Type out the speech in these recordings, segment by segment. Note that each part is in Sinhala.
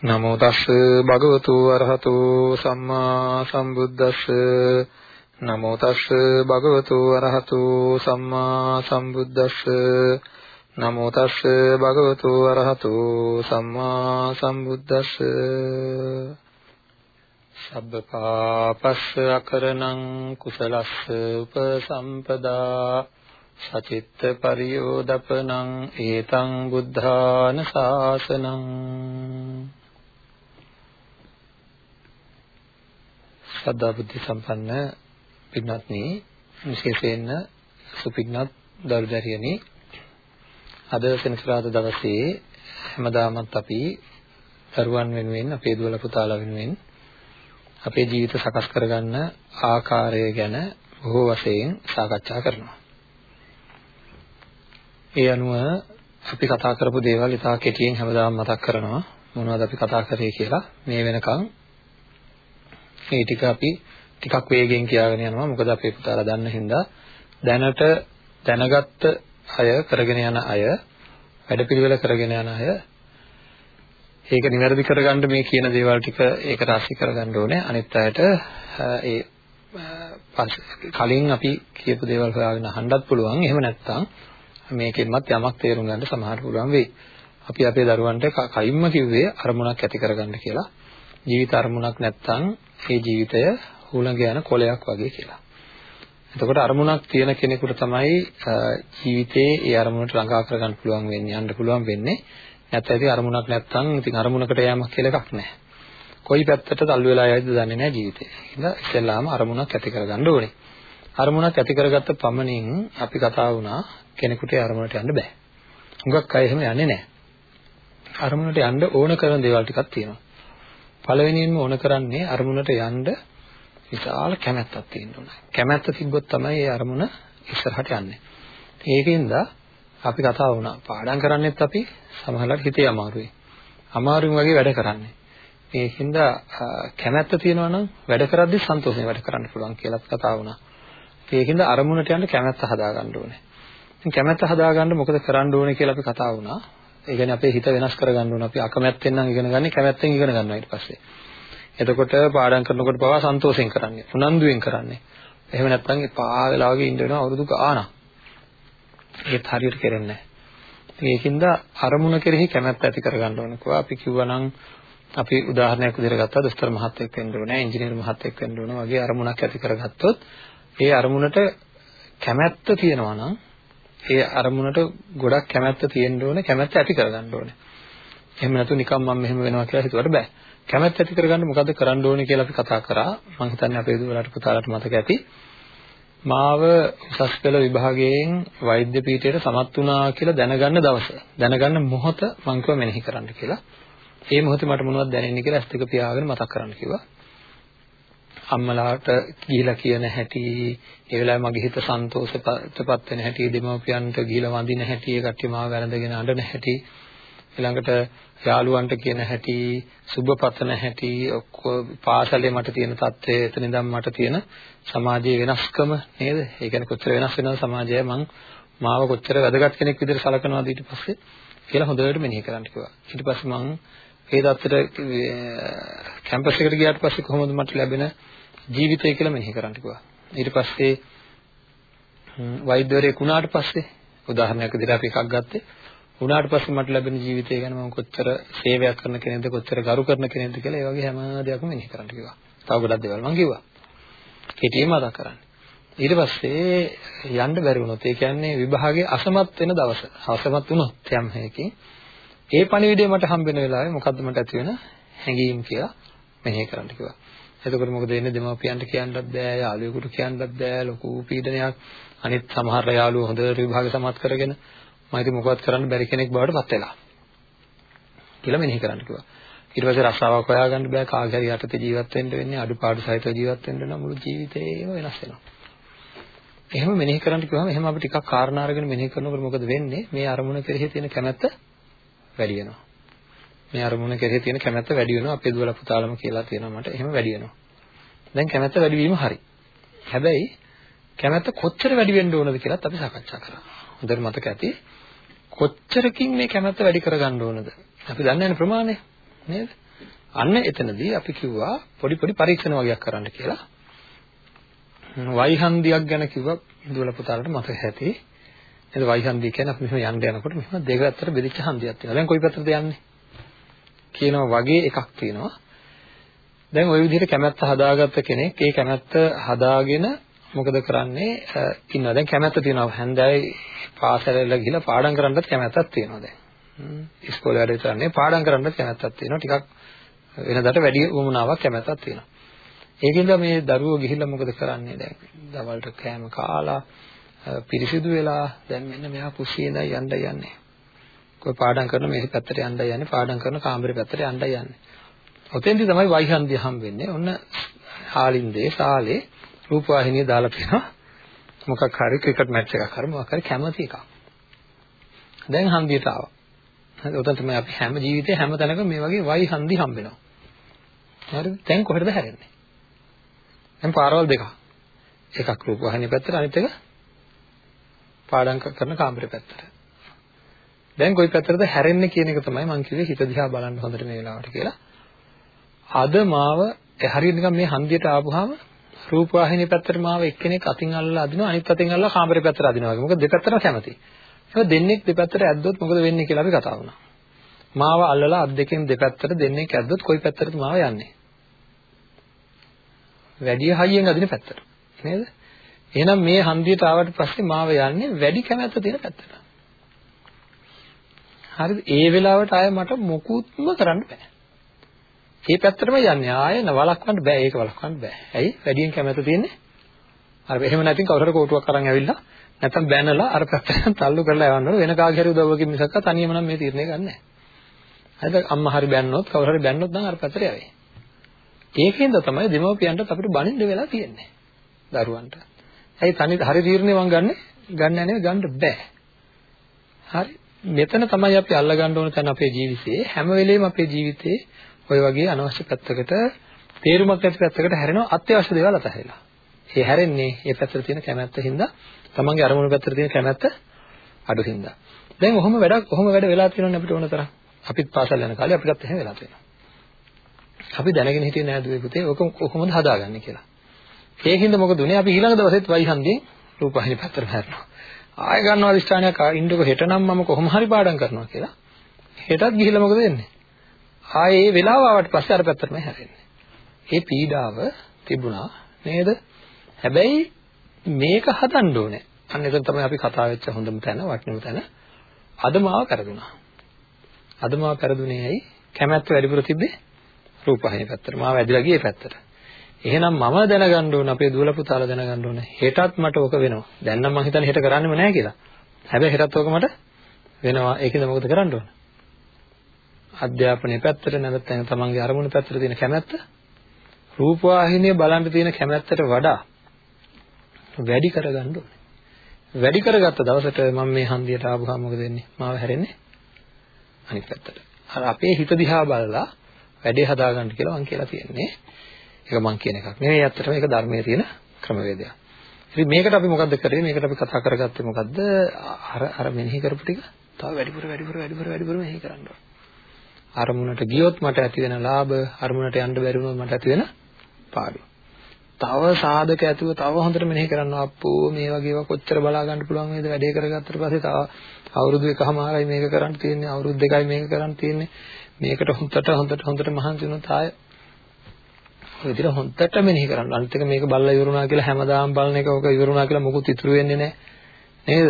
නමෝ තස් භගවතු අරහතු සම්මා සම්බුද්දස්ස. නමෝ තස් භගවතු අරහතු සම්මා සම්බුද්දස්ස. නමෝ තස් භගවතු අරහතු සම්මා සම්බුද්දස්ස. සබ්බ පාපස්ස අකරණං කුසලස්ස උපසම්පදා. සචිත්ත පරියෝදපනං ඒතං බුද්ධාන ශාසනං ශ්‍රද්ධා බුද්ධ සම්පන්න පින්වත්නි විශේෂයෙන්ම සුපින්නත් දරුදරියනි. අද සෙනසුරාදා දවසේ හැමදාමත් අපි දරුවන් වෙනුවෙන් අපේ දුවල පුතාලා වෙනුවෙන් අපේ ජීවිත සකස් කරගන්න ආකාරය ගැන බොහෝ වශයෙන් සාකච්ඡා කරනවා. ඒ අනුව අපි කතා කරපු දේවල් ඉතා කෙටියෙන් හැමදාම මතක් කරනවා. මොනවද අපි කතා කරේ කියලා? මේ වෙනකන් මේ ටික අපි ටිකක් වේගෙන් කියාගෙන යනවා. මොකද අපේ පුතාලා දන්න හින්දා දැනට දැනගත්ත අය කරගෙන යන අය වැඩපිළිවෙල කරගෙන යන අය ඒක නිවැරදි කරගන්න මේ කියන දේවල් ටික ඒක රාශි කරගන්න ඕනේ. අනිත් අයට ඒ කලින් අපි කියපු දේවල් හොයාගෙන අහන්නත් පුළුවන්. එහෙම නැත්නම් මේකෙන්මත් යමක් තේරුම් ගන්න සමහරට පුළුවන් වෙයි. අපි අපේ දරුවන්ට කයින්ම කිව්වේ අරමුණක් ඇති කරගන්න කියලා. ජීවිත අරමුණක් නැත්නම් ඒ ජීවිතය හුළඟ යන කොලයක් වගේ කියලා. එතකොට අරමුණක් තියෙන කෙනෙකුට තමයි ජීවිතේ ඒ අරමුණට ළඟා කරගන්න පුළුවන් වෙන්නේ යන්න පුළුවන් වෙන්නේ. නැත්නම් ඉතින් අරමුණක් නැත්නම් ඉතින් අරමුණකට යෑමක් කියලා එකක් නැහැ. කොයි පැත්තට තල්ලු වෙලා යයිද දන්නේ නැහැ ජීවිතේ. එහෙනම් ඉස්සෙල්ලාම අරමුණක් ඇති කරගන්න ඕනේ. අරමුණක් ඇති කරගත්ත පමණින් අපි කතා වුණා කෙනෙකුට අරමුණට යන්න බෑ. හුඟක් අය එහෙම යන්නේ නැහැ. අරමුණට යන්න ඕන කරන දේවල් ටිකක් තියෙනවා. පළවෙනියෙන්ම ඕන කරන්නේ අරමුණට යන්න විශාල කැමැත්තක් තියෙන්න ඕන. කැමැත්ත තිබ්බොත් තමයි ඒ අරමුණ ඉස්සරහට යන්නේ. ඒකින්ද අපි කතා වුණා පාඩම් කරන්නෙත් අපි සමහරවිට හිතේ අමාරුයි. අමාරුම වගේ වැඩ කරන්නේ. ඒකින්ද කැමැත්ත තියෙනවා නම් වැඩ කරද්දී සන්තෝෂයෙන් වැඩ කරන්න පුළුවන් කියලා කතා වුණා. ඒකින්ද අරමුණට යන්න කැමැත්ත හදාගන්න ඕනේ. ඉතින් කැමැත්ත හදාගන්න මොකද කරන්න ඕනේ කියලා අපි කතා වුණා. ඒ කියන්නේ අපේ හිත වෙනස් කරගන්න ඕන. අපි අකමැත්තෙන් නම් ඉගෙන ගන්නේ කැමැත්තෙන් ඉගෙන ගන්නවා ඊට පස්සේ. එතකොට පාඩම් කරනකොට පවා සන්තෝෂයෙන් කරන්නේ. උනන්දුවෙන් කරන්නේ. එහෙම නැත්නම් එපා වෙලා වගේ ඉන්න වෙනවා අවුරුදු ගාණක්. ඒත් හරියට කරන්නේ නැහැ. ඒකින්ද අරමුණ කෙරෙහි කැමැත්ත ඇති කරගන්න ඕනකෝ. අපි කිව්වනම් අපි උදාහරණයක් විදිහට ගත්තා දොස්තර මහත්තයෙක් වෙන්න ඕනේ, ඉංජිනේරු මහත්තයෙක් වෙන්න ඕනේ වගේ අරමුණක් ඇති කරගත්තොත් ඒ අරමුණට කැමැත්ත තියෙනවා නම් ඒ අරමුණට ගොඩක් කැමැත්ත තියෙන්න ඕනේ කැමැත්ත ඇති කරගන්න ඕනේ. එහෙම නැතු නිකම් මම මෙහෙම වෙනවා කියලා හිතුවට බෑ. කැමැත්ත ඇති කරගන්න මොකද්ද කරන්න ඕනේ කියලා අපි කතා කරා. මම හිතන්නේ අපේ දුවලට පුතාලට මතක ඇති. මාව උසස් පෙළ විභාගයෙන් වෛද්‍ය පීඨයට සමත් වුණා කියලා දැනගන්න දවස. දැනගන්න මොහොත මම කිව්වා මෙනෙහි කරන්න කියලා. ඒ මොහොතේ මට මොනවද දැනෙන්නේ කියලා ඇස් දෙක පියාගෙන මතක් කරන්න කිව්වා. අම්මලාට ගිහිලා කියන හැටි ඒ වෙලාවේ මගේ හිත සන්තෝෂපත් වෙන හැටි දෙමව්පියන්ට ගිහිලා වඳින හැටි ඒ කට්ටිය මාව වැළඳගෙන අඬන හැටි ඊළඟට යාළුවන්ට කියන හැටි සුබපතන හැටි ඔක්කොම පාසලේ මට තියෙන தත්ත්වය එතන ඉඳන් මට තියෙන සමාජයේ වෙනස්කම නේද? ඒ කියන්නේ කොච්චර වෙනස් වෙනවද සමාජය? මං මාව කොච්චර වැදගත් කෙනෙක් විදිහට සලකනවාද ඊට පස්සේ කියලා හොඳට මෙනෙහි කරන්න කිව්වා. ඊට පස්සේ මං ඒ தත්තට කැම්පස් එකට ගියාට පස්සේ කොහොමද මට ලැබෙන ජීවිතය කියලා මෙනෙහි කරන්න කිව්වා. ඊට පස්සේ වෛද්‍යවරයෙක් වුණාට පස්සේ උදාහරණයක් විදිහට අපි එකක් ගත්තේ වුණාට පස්සේ මට ලැබෙන ජීවිතය ගැන මම කොච්චර සේවයක් කරන කෙනෙක්ද කොච්චර ගරු කරන කෙනෙක්ද කියලා ඒ වගේ හැම දෙයක්ම මෙනෙහි කරන්න කිව්වා. තව ගොඩක් දේවල් මම කිව්වා. කෙටියෙන් මතක් කරන්න. ඊට පස්සේ යන්න බැරි වුණොත් ඒ කියන්නේ විභාගයේ අසමත් වෙන දවස. අසමත් වුණොත් යම් හේකින් ඒ පණිවිඩය මට හම්බ වෙන වෙලාවේ මොකද්ද මට ඇති වෙන හැඟීම් කියලා මෙනෙහි කරන්න කිව්වා. එතකොට මොකද වෙන්නේ දෙමාපියන්ට කියන්නත් බෑ යාළුවෙකුට කියන්නත් බෑ ලොකු පීඩනයක් අනිත් සමහර යාළුවෝ හොඳට විභාග සමත් කරගෙන මම ඉතින් මොකවත් කරන්න බැරි කෙනෙක් බවට පත් වෙලා කියලා මෙනෙහි කරන්න කිව්වා ඊට පස්සේ රස්සාවක් හොයාගන්න බෑ කාගේ හරි යටතේ ජීවත් වෙන්න වෙන්නේ අඩුපාඩු සහිතව ජීවත් වෙන්න නම් මුළු ජීවිතේම වෙනස් වෙනවා. එහෙම මෙනෙහි කරන්න කිව්වම එහෙම අපි ටිකක් කාරණා අරගෙන මෙනෙහි කරනකොට මොකද වෙන්නේ? මේ අරමුණ කෙරෙහි තියෙන කැමැත්ත වැඩි වෙනවා. මේ අරමුණ කෙරෙහි තියෙන කැමැත්ත වැඩි වෙනවා. අපේ දුවලා පුතාලම කියලා තියෙනවා මට. එහෙම වැඩි වෙනවා. දැන් කැමැත්ත වැඩි වීම හරි. හැබැයි කැමැත්ත කොච්චර වැඩි වෙන්න ඕනද කියලාත් අපි සාකච්ඡා කරා. හොඳට මතක ඇති. කොච්චරකින් මේ කැමැත්ත වැඩි කරගන්න ඕනද? අපි දන්නේ නැහැ ප්‍රමාණය. නේද? අන්න එතනදී අපි කිව්වා පොඩි පොඩි පරීක්ෂණ වගේක් කරන්න කියලා. වයිහන්දියක් ගැන කිව්වා දුවල පුතාලට මතක ඇති. නේද වයිහන්දිය කියන්නේ අපි මෙහෙම යන්න යනකොට මෙහෙම දෙක පැත්තට බෙදිච්ච හන්දියක් තියෙනවා. දැන් කොයි පැත්තටද යන්නේ? කියනවා වගේ එකක් තියෙනවා. දැන් ওই විදිහට කැමැත්ත හදාගත්ත කෙනෙක් ඒ කැමැත්ත හදාගෙන මොකද කරන්නේ? ඉන්නවා. දැන් කැමැත්ත තියෙනවා. හැන්දෑවේ පාසලෙල ගිහලා පාඩම් කරන්නත් කැමැත්තක් තියෙනවා දැන්. ඉස්කෝලේ වැඩ කරන්නේ පාඩම් කරන්නත් කැමැත්තක් තියෙනවා. ටිකක් වෙනදාට වැඩි වමනාවක් කැමැත්තක් තියෙනවා. ඒකින්ද මේ දරුවෝ ගිහිල්ලා මොකද කරන්නේ දැන්? දවල්ට කෑම කාලා පිරිසිදු වෙලා දැන් මෙන්න මෙහා කුස්සියේ ඉඳන් යන්න යන්නේ. කොයි පාඩම් කරන මේ පැත්තට යන්න යන්නේ පාඩම් කරන කාමරේ පැත්තට යන්න යන්නේ. ඔතෙන්දි තමයි වයිහන්දිය හම් වෙන්නේ. ඔන්න හාලින්දේ සාලේ රූපවාහිනිය දාලා තියෙනවා. මොකක් හරි ක්‍රිකට් මැච් එකක් හරි මොකක් හරි කැමති එකක්. දැන් හන්දියට ආවා. හරි උතන් තමයි අපි හැම ජීවිතේ හැම තැනකම මේ වගේ වයි හන්දි හම්බ වෙනවා. හරිද දැන් කොහෙටද හැරෙන්නේ දැන් පාරවල් දෙකක්. එකක් රූපවාහිනිය පැත්තට අනිත් එක පාඩම් කරන කාමරේ පැත්තට. දැන් කොයි පැත්තටද හැරෙන්නේ කියන එක තමයි මම කිව්වේ හිත දිහා බලන්න හොඳට මේ වෙලාවට කියලා අද මාව හරියට නිකන් මේ හන්දියට ආපුවාම රූපවාහිනිය පැත්තට මාව එක්කෙනෙක් අතින් අල්ලලා අදිනවා අනිත් අතින් අල්ලලා කාමරේ පැත්තට අදිනවා වගේ. මොකද දෙපැත්තටම කැමති. ඒක දෙන්නෙක් දෙපැත්තට ඇද්දොත් මොකද වෙන්නේ කියලා අපි කතා වුණා. මාව අල්ලලා අත් දෙකෙන් දෙපැත්තට දෙන්නෙක් ඇද්දොත් කොයි පැත්තටද මාව යන්නේ? වැඩි හයියෙන් අදින පැත්තට. නේද? එහෙනම් මේ හන්දියට ආවට පස්සේ මාව යන්නේ වැඩි කැමැත්ත තියෙන පැත්තට. හරිද? ඒ වෙලාවට ආය මට මොකුත්ම කරන්න බෑ. ඒ පැත්තටම යන්නේ ආයෙ නවලක්වන්න බෑ ඒක වලක්වන්න බෑ. ඇයි? වැඩියෙන් කැමැත්ත තියෙන්නේ. අර එහෙම නැතිනම් කවුරු හරි කෝටුවක් අරන් ඇවිල්ලා නැත්තම් බැනලා අර පැත්තට තල්ලු කරලා යවන්න ඕන වෙන කාගේ හරි උදව්වකින් මිසක් තනියම නම් මේ තීරණය ගන්න නැහැ. හරිද? අම්මා හරි බැන්නොත් කවුරු හරි බැන්නොත් නම් අර පැත්තට යවේ. ඒකෙන්ද තමයි දෙමව්පියන්ට අපිට බනින්න වෙලා තියෙන්නේ. දරුවන්ට. ඇයි තනි හරි තීරණේ මං ගන්නෙ? ගන්න නෙවෙයි ගන්න බෑ. හරි. මෙතන තමයි අපි අල්ල ගන්න ඕන තැන අපේ ජීවිතේ හැම වෙලෙම අපේ ජීවිතේ ඔය වගේ අනවශ්‍ය පැත්තකට තේරුමක් නැති පැත්තකට හැරෙනවා අත්‍යවශ්‍ය දේවල් අතහැරලා. ඒ හැරෙන්නේ ඒ පැත්තට තියෙන කැමැත්ත හින්දා තමන්ගේ අරමුණු පැත්තට තියෙන කැමැත්ත අඩු හින්දා. දැන් ඔහොම වැඩක් ඔහොම වැඩ වෙලා තියෙනවනේ අපිට ඕන තරම්. අපිත් පාසල් යන කාලේ අපිටත් එහෙම වෙලා තියෙනවා. අපි දැනගෙන හිටියේ නෑ දුවේ පුතේ ඔක කොහොමද හදාගන්නේ කියලා. ඒකින්ද මොකද උනේ අපි ඊළඟ දවසෙත් වයිහන්දියෙන් රූපහිනි පැත්තට හැරෙනවා. ආය ගන්නවා අදිස්ථානයක් ඉන්නකො හෙට නම් මම කොහොම හරි පාඩම් කරනවා කියලා. හෙටත් ගිහිල්ලා මොකද වෙන්නේ? ආයේ ඒ වෙලාව ආවට පස්සේ අර පැත්තටම හැරෙන්නේ. ඒ පීඩාව තිබුණා නේද? හැබැයි මේක හදන්න ඕනේ. අන්න ඒක තමයි අපි කතා වෙච්ච හොඳම තැන, වටිනම තැන. අද මාව කරදුනා. අද මාව කරදුනේ ඇයි? කැමැත්ත වැඩිපුර තිබ්බේ රූපහිනේ පැත්තට. මාව ඇදලා ගියේ පැත්තට. එහෙනම් මම දැනගන්න ඕන අපේ දුවල පුතාලා දැනගන්න ඕන හෙටත් මට ඕක වෙනවා. දැන් නම් මං හිතන්නේ හෙට කරන්නෙම නැහැ කියලා. හැබැයි හෙටත් ඕක මට වෙනවා. ඒකෙන්ද මොකද කරන්න ඕන? අධ්‍යාපනයේ පැත්තට නැත්නම් තමන්ගේ අරමුණු පැත්තට තියෙන කැමැත්ත රූපවාහිනිය බලන්න තියෙන කැමැත්තට වඩා වැඩි කරගන්න ඕනේ. වැඩි කරගත්ත දවසට මම මේ හන්දියට ආවම මොකද වෙන්නේ? මාව හැරෙන්නේ අනිත් පැත්තට. අර අපේ හිත දිහා බලලා වැඩේ හදාගන්න කියලා මම කියලා තියෙන්නේ. ඒක මම කියන එකක් නෙවෙයි ඇත්තටම ඒක ධර්මයේ තියෙන ක්‍රමවේදයක්. ඉතින් මේකට අපි මොකද්ද කරේ? මේකට අපි කතා කරගත්තේ මොකද්ද? අර අර මෙනෙහි කරපු ටික තව වැඩිපුර වැඩිපුර වැඩිපුර වැඩිපුර මෙනෙහි කරන්න ඕනේ. අරමුණට ගියොත් මට ඇති වෙන ලාභ අරමුණට යන්න බැරි වුණොත් මට ඇති වෙන පාඩු. තව සාධක ඇතුව තව හොඳට මෙනෙහි කරනවා අප්පෝ මේ වගේ ඒවා කොච්චර බලා ගන්න පුළුවන් වේද වැඩේ කරගත්තට පස්සේ තව අවුරුදු එකමාරයි මේක කරන්න තියෙන්නේ අවුරුදු දෙකයි මේක කරන්න තියෙන්නේ මේකට හොඳට හොඳට හොඳට මහන්සි වුණොත් ආය ඔය විදිහට හොඳට මෙනෙහි කරන්න අනිත් එක මේක බල්ලා ඉවරුණා කියලා හැමදාම බලන එක ඔක ඉවරුණා කියලා මොකුත් ඉතුරු වෙන්නේ නැහැ නේද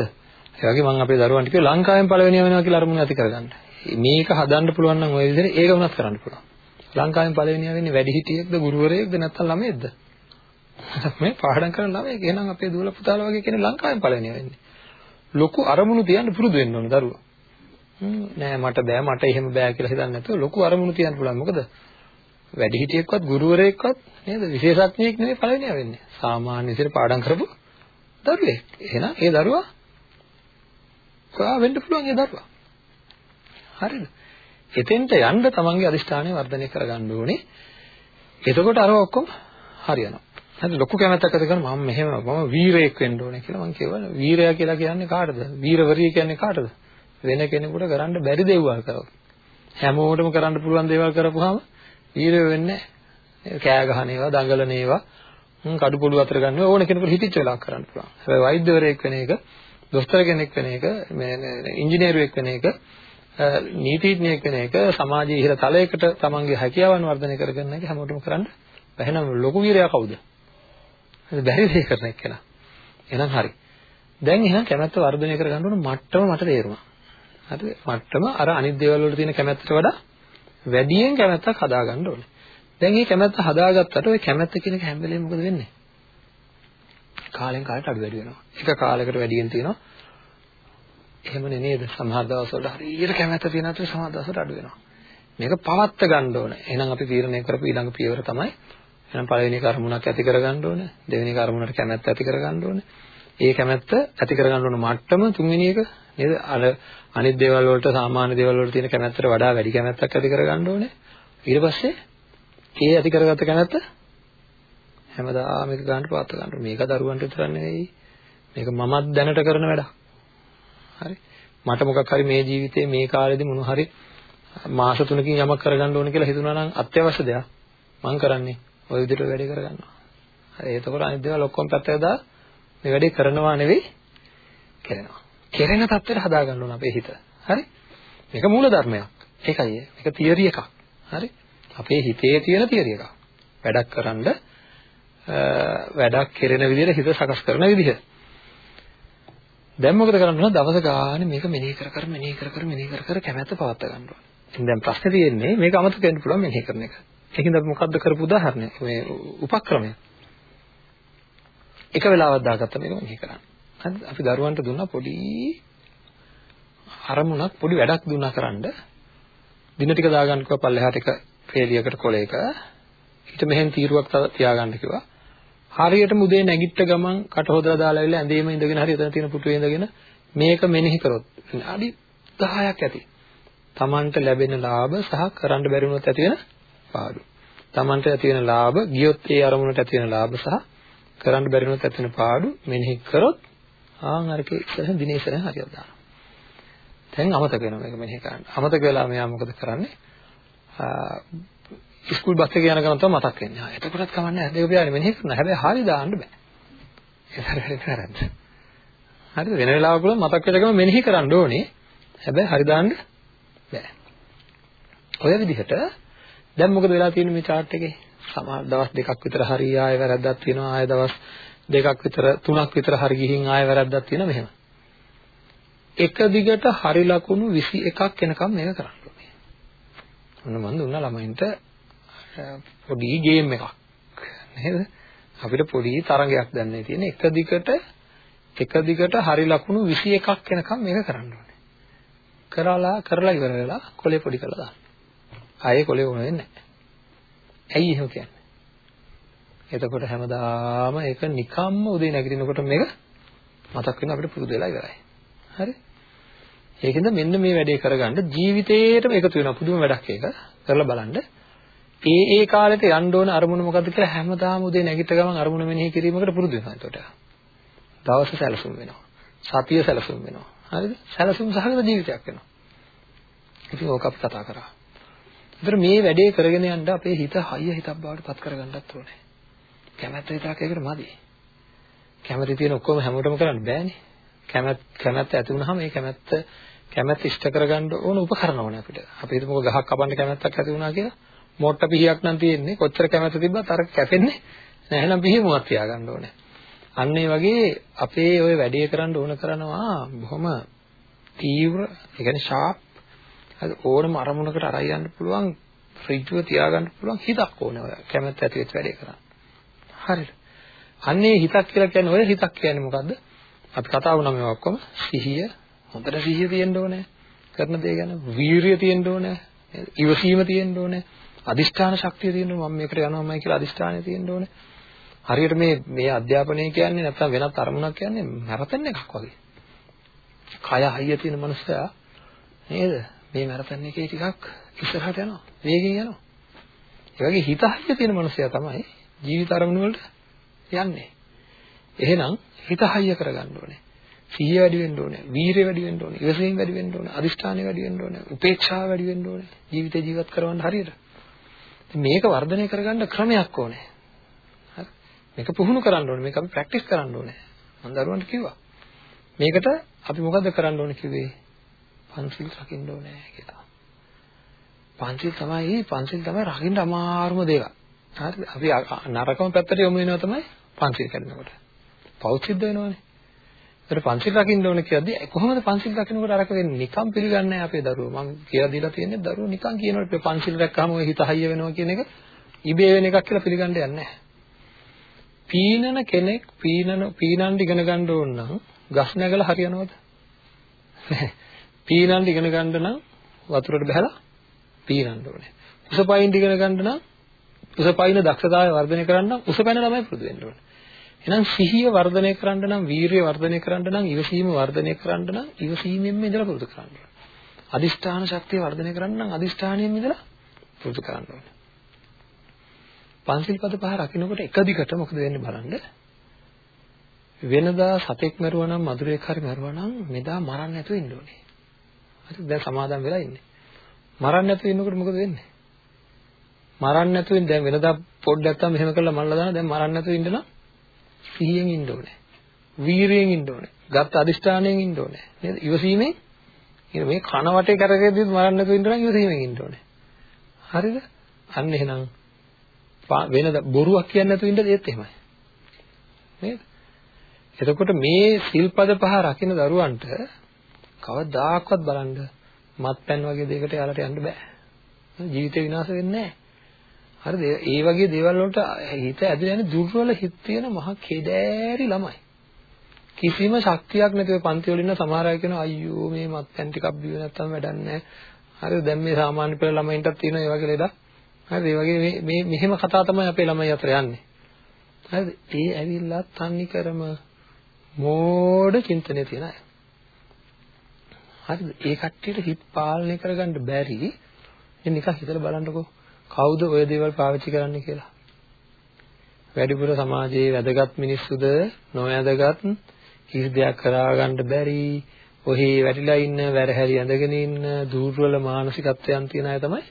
ඒ වගේ මම අපේ දරුවන්ට කිව්වා ලංකාවෙන් පළවෙනිම වෙනවා කියලා අරමුණ ඇති කරගන්න මේක හදන්න පුළුවන් නම් ওই විදිහට ඒක වුණත් කරන්න පුළුවන්. ලංකාවෙන් පළවෙනියා වෙන්නේ වැඩිහිටියෙක්ද ගුරුවරයෙක්ද නැත්නම් ළමයෙක්ද? මේ පාඩම් කරන ළමයෙක් එහෙනම් අපේ දුවලා පුතාලා වගේ කෙනෙක් ලංකාවෙන් පළවෙනියා වෙන්නේ. ලොකු අරමුණු තියන්න පුරුදු වෙන්න ඕන දරුවා. නෑ මට බෑ මට එහෙම බෑ කියලා හිතන්නේ නැතුව ලොකු අරමුණු තියන්න පුළුවන්. මොකද වැඩි හිටියෙක්වත් ගුරුවරයෙක්වත් නේද විශේෂඥයෙක් නෙවෙයි පළවෙනියා වෙන්නේ. සාමාන්‍ය විදිහට පාඩම් කරපු දරුවෙක්. එහෙනම් ඒ දරුවා කොහා වෙන්න පුළුවන් ඒ දරුවා. හරිද? එතෙන්ට යන්න තමන්ගේ අදිෂ්ඨානය වර්ධනය කරගන්න ඕනේ. එතකොට අර ඔක්කොම හරියනවා. හරි ලොකු කැමැත්තක් ඇති කරන මම මෙහෙම මම වීරයෙක් වෙන්න ඕනේ කියලා මම කියවන වීරයා කියලා කියන්නේ කාටද? වීරවරිය කියන්නේ කාටද? වෙන කෙනෙකුට කරන්න බැරි දේවල් කරව. හැමෝටම කරන්න පුළුවන් දේවල් කරපුවාම වීරය වෙන්නේ නැහැ. කෑ ගහන ඒවා, දඟලන ඒවා, කඩු පොළු අතර ගන්න ඕන කෙනෙකුට හිතිච්ච වෙලාවක් කරන්න පුළුවන්. හැබැයි වෛද්‍යවරයෙක් වෙන එක, දොස්තර කෙනෙක් වෙන එක, මේ ඉංජිනේරුවෙක් වෙන එක, නීතිඥයෙක් වෙන එක, සමාජයේ ඉහළ තලයකට තමන්ගේ හැකියාවන් වර්ධනය කරගන්න එක හැමෝටම කරන්න බැහැ නම් ලොකු වීරයා කවුද? බැරි දේ කරන එක්කෙනා. එහෙනම් හරි. දැන් එහෙනම් කැමැත්ත වර්ධනය කරගන්න ඕන මට්ටම මට තේරුණා. හරිද? මට්ටම අර අනිත් දේවල් වල තියෙන කැමැත්තට වඩා වැඩියෙන් කැමැත්තක් හදාගන්න ඕනේ. දැන් මේ කැමැත්ත හදාගත්තට ওই කැමැත්ත කියන එක හැම වෙලේම මොකද වෙන්නේ? කාලෙන් කාලට අඩු වැඩි වෙනවා. එක කාලයකට වැඩියෙන් තියෙනවා. එහෙමනේ නේද? සමහර දවස්වල හරියට කැමැත්ත තියෙනත් සමහර දවස්වල අඩු වෙනවා. මේක පවත්ත ගන්න ඕනේ. එහෙනම් අපි තීරණය කරපු ඊළඟ පියවර තමයි එහෙනම් පළවෙනි කර්මුණක් ඇති කරගන්න ඕනේ. දෙවෙනි කර්මුණට කැමැත්ත ඇති කරගන්න ඕනේ. ඒ කැමැත්ත ඇති කරගන්න ඕන මට්ටම තුන්වෙනි එක නේද? අර අනිත් දේවල් වලට සාමාන්‍ය දේවල් වලට තියෙන කැමැත්තට වඩා වැඩි කැමැත්තක් ඇති කරගන්න ඕනේ. ඊට පස්සේ ඒ ඇති කරගත්ත කැමැත්ත හැමදාම එක ගන්නට පාත් ගන්න. මේක දරුවන්ට විතර නෙවෙයි. මේක මමත් දැනට කරන වැඩක්. හරි. මට මොකක් හරි මේ ජීවිතේ මේ කාලෙදි මොන හරි මාස 3කින් යමක් කරගන්න ඕන කියලා හිතුණා නම් අත්‍යවශ්‍ය දෙයක් මම කරන්නේ ওই විදිහට වැඩේ කරගන්නවා. හරි එතකොට අනිත් දේවල් ඔක්කොම පැත්තට දා මේ වැඩේ කරනවා නෙවෙයි කරනවා. කෙරෙන තත්ත්වයට හදා ගන්න ඕන අපේ හිත. හරි? මේක මූල ධර්මයක්. ඒකයි. මේක තියරි එකක්. හරි? අපේ හිතේ තියෙන තියරි එකක්. වැඩක් කරන්ඩ වැඩක් කෙරෙන විදිහට හිත සකස් කරන විදිහ. දැන් මොකද කරන්න ඕන දවස ගානේ මේක මෙනෙහි කර කර මෙනෙහි කර කර මෙනෙහි කර කර කැමැත්ත පවත් ගන්න ඕන. ඉතින් දැන් ප්‍රශ්නේ තියෙන්නේ මේක අමතක වෙන්න පුළුවන් මෙනෙහි කරන එක. ඒකින්ද අපි මොකද්ද කරපු උදාහරණය මේ උපක්‍රමය. එක වෙලාවක් දාගත්ත මේක මෙනෙහි කරන්න. හරිද? අපි දරුවන්ට දුන්නා පොඩි අරමුණක් පොඩි වැඩක් දුන්නා කරන්න. දින ටික දාගන්න කිව්වා පල්ලෙහාට එක පේලියකට කොලයක. ඊට මෙහෙන් තීරුවක් තියාගන්න කිව්වා. හරියටම උදේ නැගිට ගමන් කට හොදලා දාලා ඉල්ල ඇඳේම ඉඳගෙන හරි එතන තියෙන පුටුවේ ඉඳගෙන මේක මෙනෙහි කරොත් අඩි 10ක් ඇති. Tamanට ලැබෙන ලාභ සහ කරන්න බැරි වුණොත් ඇති වෙන පාඩු. Tamanට ඇති වෙන ලාභ ගියොත් ඒ අරමුණට ඇති වෙන ලාභ සහ කරන්න බැරි වුණොත් ඇති වෙන පාඩු මෙනෙහි කරොත් ආන් අරකේ ඉස්සරහ දිනේ ඉස්සරහ හරියට දානවා. දැන් අමතක වෙනවා මේක මෙනෙහි කරන්න. අමතක වෙලා මෙයා මොකද කරන්නේ? ස්කූල් බස් එකේ යන ගමන් තමයි මතක් වෙන්නේ. ආ එතකොටත් කමන්නේ නැහැ. ඒක පියාගෙන මෙනෙහි කරනවා. හැබැයි හරිය දාන්න බෑ. ඒක හරියට කරන්න. හරිද? වෙන වෙලාවක වල මතක් වෙච්ච ගමන් මෙනෙහි කරන්න ඕනේ. හැබැයි හරි දාන්න බෑ. ඔය විදිහට දැන් මොකද වෙලා තියෙන්නේ මේ chart එකේ? සමහර දවස් දෙකක් විතර හරි ආයෙ වැරද්දක් තියෙනවා. ආයෙ දවස් දෙකක් විතර තුනක් විතර හරි ගිහින් ආයෙ වැරද්දක් තියෙනවා මෙහෙම. එක දිගට හරි ලකුණු 21ක් එනකම් මේක කරන්න ඕනේ. ඔන්න මම දුන්නා ළමයින්ට පොඩි ගේම් එකක් නේද? අපිට පොඩි තරඟයක් දැන්නේ තියෙන එක දිගට එක දිගට හරි ලකුණු 21ක් එනකම් මේක කරන්න ඕනේ. කරලා කරලා ඉවර වෙලා කොලේ පොඩි කරලා දාන්න. ආයේ කොලේ වුණ වෙන්නේ නැහැ. ඇයි එහෙම කියන්නේ? එතකොට හැමදාම ඒක නිකම්ම උදේ නැගිටිනකොට මේක මතක් වෙන අපිට පුරුදු වෙලා ඉවරයි. හරි? ඒකෙන්ද මෙන්න මේ වැඩේ කරගන්න ජීවිතේටම එකතු වෙන පුදුම වැඩක් ඒක. කරලා බලන්න. ඒ ඒ කාලෙට යන්න ඕන අරමුණ මොකද්ද කියලා හැමදාම උදේ නැගිට ගමන් අරමුණ මෙනෙහි කිරීමකට පුරුදු වෙනවා එතකොට. දවස සැලසුම් වෙනවා. සතිය සැලසුම් වෙනවා. හරිද? සැලසුම් සහගත ජීවිතයක් වෙනවා. ඉතින් ඕක අපි කතා කරා. ඒතර මේ වැඩේ කරගෙන යන්න අපේ හිත හයිය හිතක් බවට පත් කරගන්නත් ඕනේ. කැමැත්ත විතරක් ඒකට මදි. කැමැති තියෙන ඔක්කොම හැමෝටම කරන්න බෑනේ. කැමැත්ත කැමැත්ත ඇති වුනහම ඒ කැමැත්ත කැමැත්ත ඉෂ්ට කරගන්න ඕන උපකරණ ඕනේ අපිට. අපි හිතමුකෝ ගහක් කපන්න කැමැත්තක් ඇති වුණා කියලා. මොට්ට පිහියක් නම් තියෙන්නේ කොච්චර කැමැත්ත තිබ්බත් අර කැපෙන්නේ නැහැ නම් පිහිය මුවක් තියාගන්න ඕනේ. අන්න ඒ වගේ අපේ ওই වැඩේ කරන්න ඕන කරනවා බොහොම තීව්‍ර, ඒ කියන්නේ ෂාප් හරි ඕනම අරමුණකට අරයි යන්න පුළුවන් ඍජුව තියාගන්න පුළුවන් හිතක් ඕනේ ඔය කැමැත්ත ඇති වෙච්ච වැඩේ කරන්න. හරිද? අන්නේ හිතක් කියලා කියන්නේ ඔය හිතක් කියන්නේ මොකද්ද? අපි කතා වුණා මේවා ඔක්කොම සිහිය හොඳට සිහිය තියෙන්න ඕනේ. කරන දේ ගැන වීරිය තියෙන්න ඕනේ. ඉවසීම තියෙන්න ඕනේ. අදිෂ්ඨාන ශක්තිය තියෙන්න ඕනේ. මම මේකට යනවාමයි කියලා අදිෂ්ඨානය තියෙන්න ඕනේ. හරියට මේ මේ අධ්‍යාපනය කියන්නේ නැත්නම් වෙනත් අරමුණක් කියන්නේ මැරතන් එකක් වගේ. කය හයිය තියෙන මනුස්සයා නේද? මේ මැරතන් එකේ ටිකක් ඉස්සරහට යනවා. වේගෙන් යනවා. ඒ වගේ හිත හයිය තියෙන මනුස්සයා තමයි ජීවිත අරමුණු වලට යන්නේ. එහෙනම් හිත හයිය කරගන්න ඕනේ. සිහිය වැඩි වෙන්න ඕනේ. වීරිය වැඩි වෙන්න ඕනේ. ඉවසීම වැඩි වෙන්න ඕනේ. අදිෂ්ඨානය වැඩි වෙන්න ඕනේ. උපේක්ෂාව වැඩි වෙන්න ඕනේ. ජීවිතේ ජීවත් කරවන්න හරියට. මේක වර්ධනය කරගන්න ක්‍රමයක් ඕනේ. හරි. මේක පුහුණු කරන්න ඕනේ. මේක අපි ප්‍රැක්ටිස් කරන්න ඕනේ. මම දරුවන්ට කිව්වා. මේකට අපි මොකද කරන්න ඕනේ කිව්වේ? පන්සිල් රකින්න ඕනේ කියලා. පන්සිල් තමයි පන්සිල් තමයි රකින්න අමාරුම දේක. හරිද? අපි නරකම පැත්තට යොමු වෙනවා තමයි පන්සිල් කරනකොට. පෞසිද්ධ වෙනවනේ. ඒතර පන්සිල් රකින්න ඕනේ කියද්දි කොහොමද පන්සිල් රකින්නකොට අරක වෙන්නේ? නිකම් පිළිගන්නේ නැහැ අපේ දරුවෝ. මම කියලා දීලා තියෙන්නේ දරුවෝ නිකම් කියනකොට පන්සිල් රැක්කම ඔය හිත හයිය වෙනවා කියන එක ඉබේ වෙන එකක් කියලා පිළිගන්න යන්නේ නැහැ. පීනන කෙනෙක් පීනන පීනන් ඉගෙන ගන්න ඕන නම් ගස් නැගලා හරියනවද? පීනන් ඉගෙන ගන්න නම් වතුරට බහැලා පීනන්න ඕනේ. උසපයින් ඉගෙන ගන්න නම් උසපයින් දක්ෂතාවය වර්ධනය කරන්න නම් උසපැන ළමයි පුරුදු වෙන්න ඕනේ. එහෙනම් සිහිය වර්ධනය කරන්න නම් වීරිය වර්ධනය කරන්න නම් ඉවසීම වර්ධනය කරන්න නම් ඉවසීමෙන්ම ඉඳලා පුරුදු කරන්න ඕනේ. අදිෂ්ඨාන ශක්තිය වර්ධනය කරන්න නම් අදිෂ්ඨානියෙන් ඉඳලා පුරුදු කරන්න ඕනේ. පංචිල් පද පහ රකින්නකොට එක දිගට මොකද වෙන්නේ බලන්න. වෙනදා සතෙක් මරුවා නම් මధుරයක් හරි මරුවා නම් මෙදා මරන්න නැතුව ඉන්න ඕනේ. හරි දැන් සමාදම් වෙලා ඉන්නේ. මරන්න නැතුව ඉන්නකොට මොකද වෙන්නේ? මරන්න නැතුව දැන් වෙනදා පොඩ්ඩක් තමයි මෙහෙම කරලා මල්ලා දාන දැන් මරන්න නැතුව ඉන්න නම් සිහියෙන් ඉන්න ඕනේ. වීරියෙන් ඉන්න ඕනේ. ගත් අදිෂ්ඨානයෙන් ඉන්න ඕනේ. නේද? ඉවසීමෙන් ඉතින් මේ කන වටේ කරගෙද්දිත් මරන්න නැතුව ඉන්න නම් ඉවසීමෙන් ඉන්න ඕනේ. හරිද? අන්න එහෙනම් වෙන බොරුවක් කියන්නේ නැතුව ඉන්න ඒත් එහෙමයි. නේද? එතකොට මේ සිල්පද පහ රකින්න දරුවන්ට කවදාකවත් බලන්න මත්පැන් වගේ දෙයකට යාලට යන්න බෑ. ජීවිතේ විනාශ වෙන්නේ නැහැ. හරිද? ඒ වගේ දේවල් වලට හිත ඇදලා යන දුර්වල හිත තියෙන මහ කෙදෑරි ළමයි. කිසිම ශක්තියක් නැතිව පන්ති වල ඉන්න සමහර අය කියනවා අයියෝ මේ මත්පැන් ටිකක් බිව නැත්තම් වැඩක් නැහැ. හරිද? දැන් මේ සාමාන්‍ය පෙළ ළමයින්ටත් තියෙන ඒ වගේ ලෙඩක්. හරිද? ඒ වගේ මේ මේ මෙහෙම කතා තමයි අපේ ළමයි අතර යන්නේ. හරිද? ඒ ඇවිල්ලා තන්නි කරම මෝඩ චින්තනය තියන අය. හරිද? ඒ කට්ටියට හිත පාලනය කරගන්න බැරි. ඉතින් නිකන් හිතලා බලන්නකෝ. කවුද ওই දේවල් පාවිච්චි කරන්නේ කියලා. වැඩිපුර සමාජයේ වැදගත් මිනිස්සුද නොවැදගත් කිසි දෙයක් කරාගන්න බැරි ඔහි වැටිලා ඉන්න වැරහැරි ඇඳගෙන ඉන්න දුර්වල මානසිකත්වයන් තියෙන අය තමයි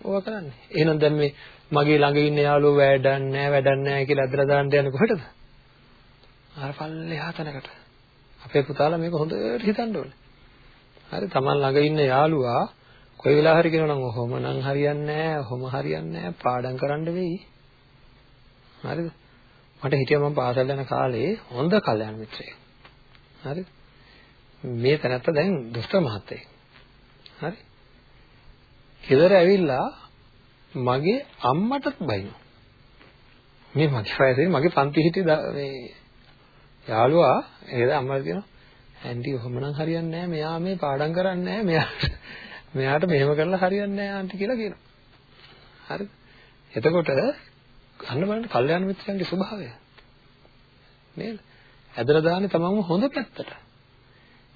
ඕවා කරන්නේ. එහෙනම් දැන් මේ මගේ ළඟ ඉන්න යාළුවෝ වැඩක් නැහැ වැඩක් නැහැ කියලා අදලා දාන්න යන්නේ කොහෙටද? අර පල්ලෙහා තැනකට. අපේ පුතාලා මේක හොඳට හිතන්න ඕනේ. හරි Taman ළඟ ඉන්න යාළුවා කොයි වෙලාව හරි කියනවා නම් ඔහොම නම් හරියන්නේ නැහැ, ඔහොම හරියන්නේ නැහැ, පාඩම් කරන්න වෙයි. හරිද? මට හිටියා මම පාසල් යන කාලේ හොඳ කල්යාණ මිත්‍රයෙක්. හරිද? මේ තැනත්තා දැන් දුෂ්ට මහත්තයෙක්. හරි? ගෙදර ඇවිල්ලා මගේ අම්මටත් බයිනවා. මේ මගේ වයසේ මගේ පන්ති හිටිය මේ යාළුවා ඒද අම්මා කියනවා ඇන්ටි ඔහොම නම් හරියන්නේ නැහැ. මෙයා මේ පාඩම් කරන්නේ නැහැ. මෙයාට මෙයාට මෙහෙම කරලා හරියන්නේ නැහැ ආන්ටි කියලා කියනවා. හරිද? එතකොට අන්න බලන්න කල්යාණ මිත්‍රයන්ගේ ස්වභාවය. නේද? ඇදලා දාන්නේ තමන්ම හොඳ පැත්තට.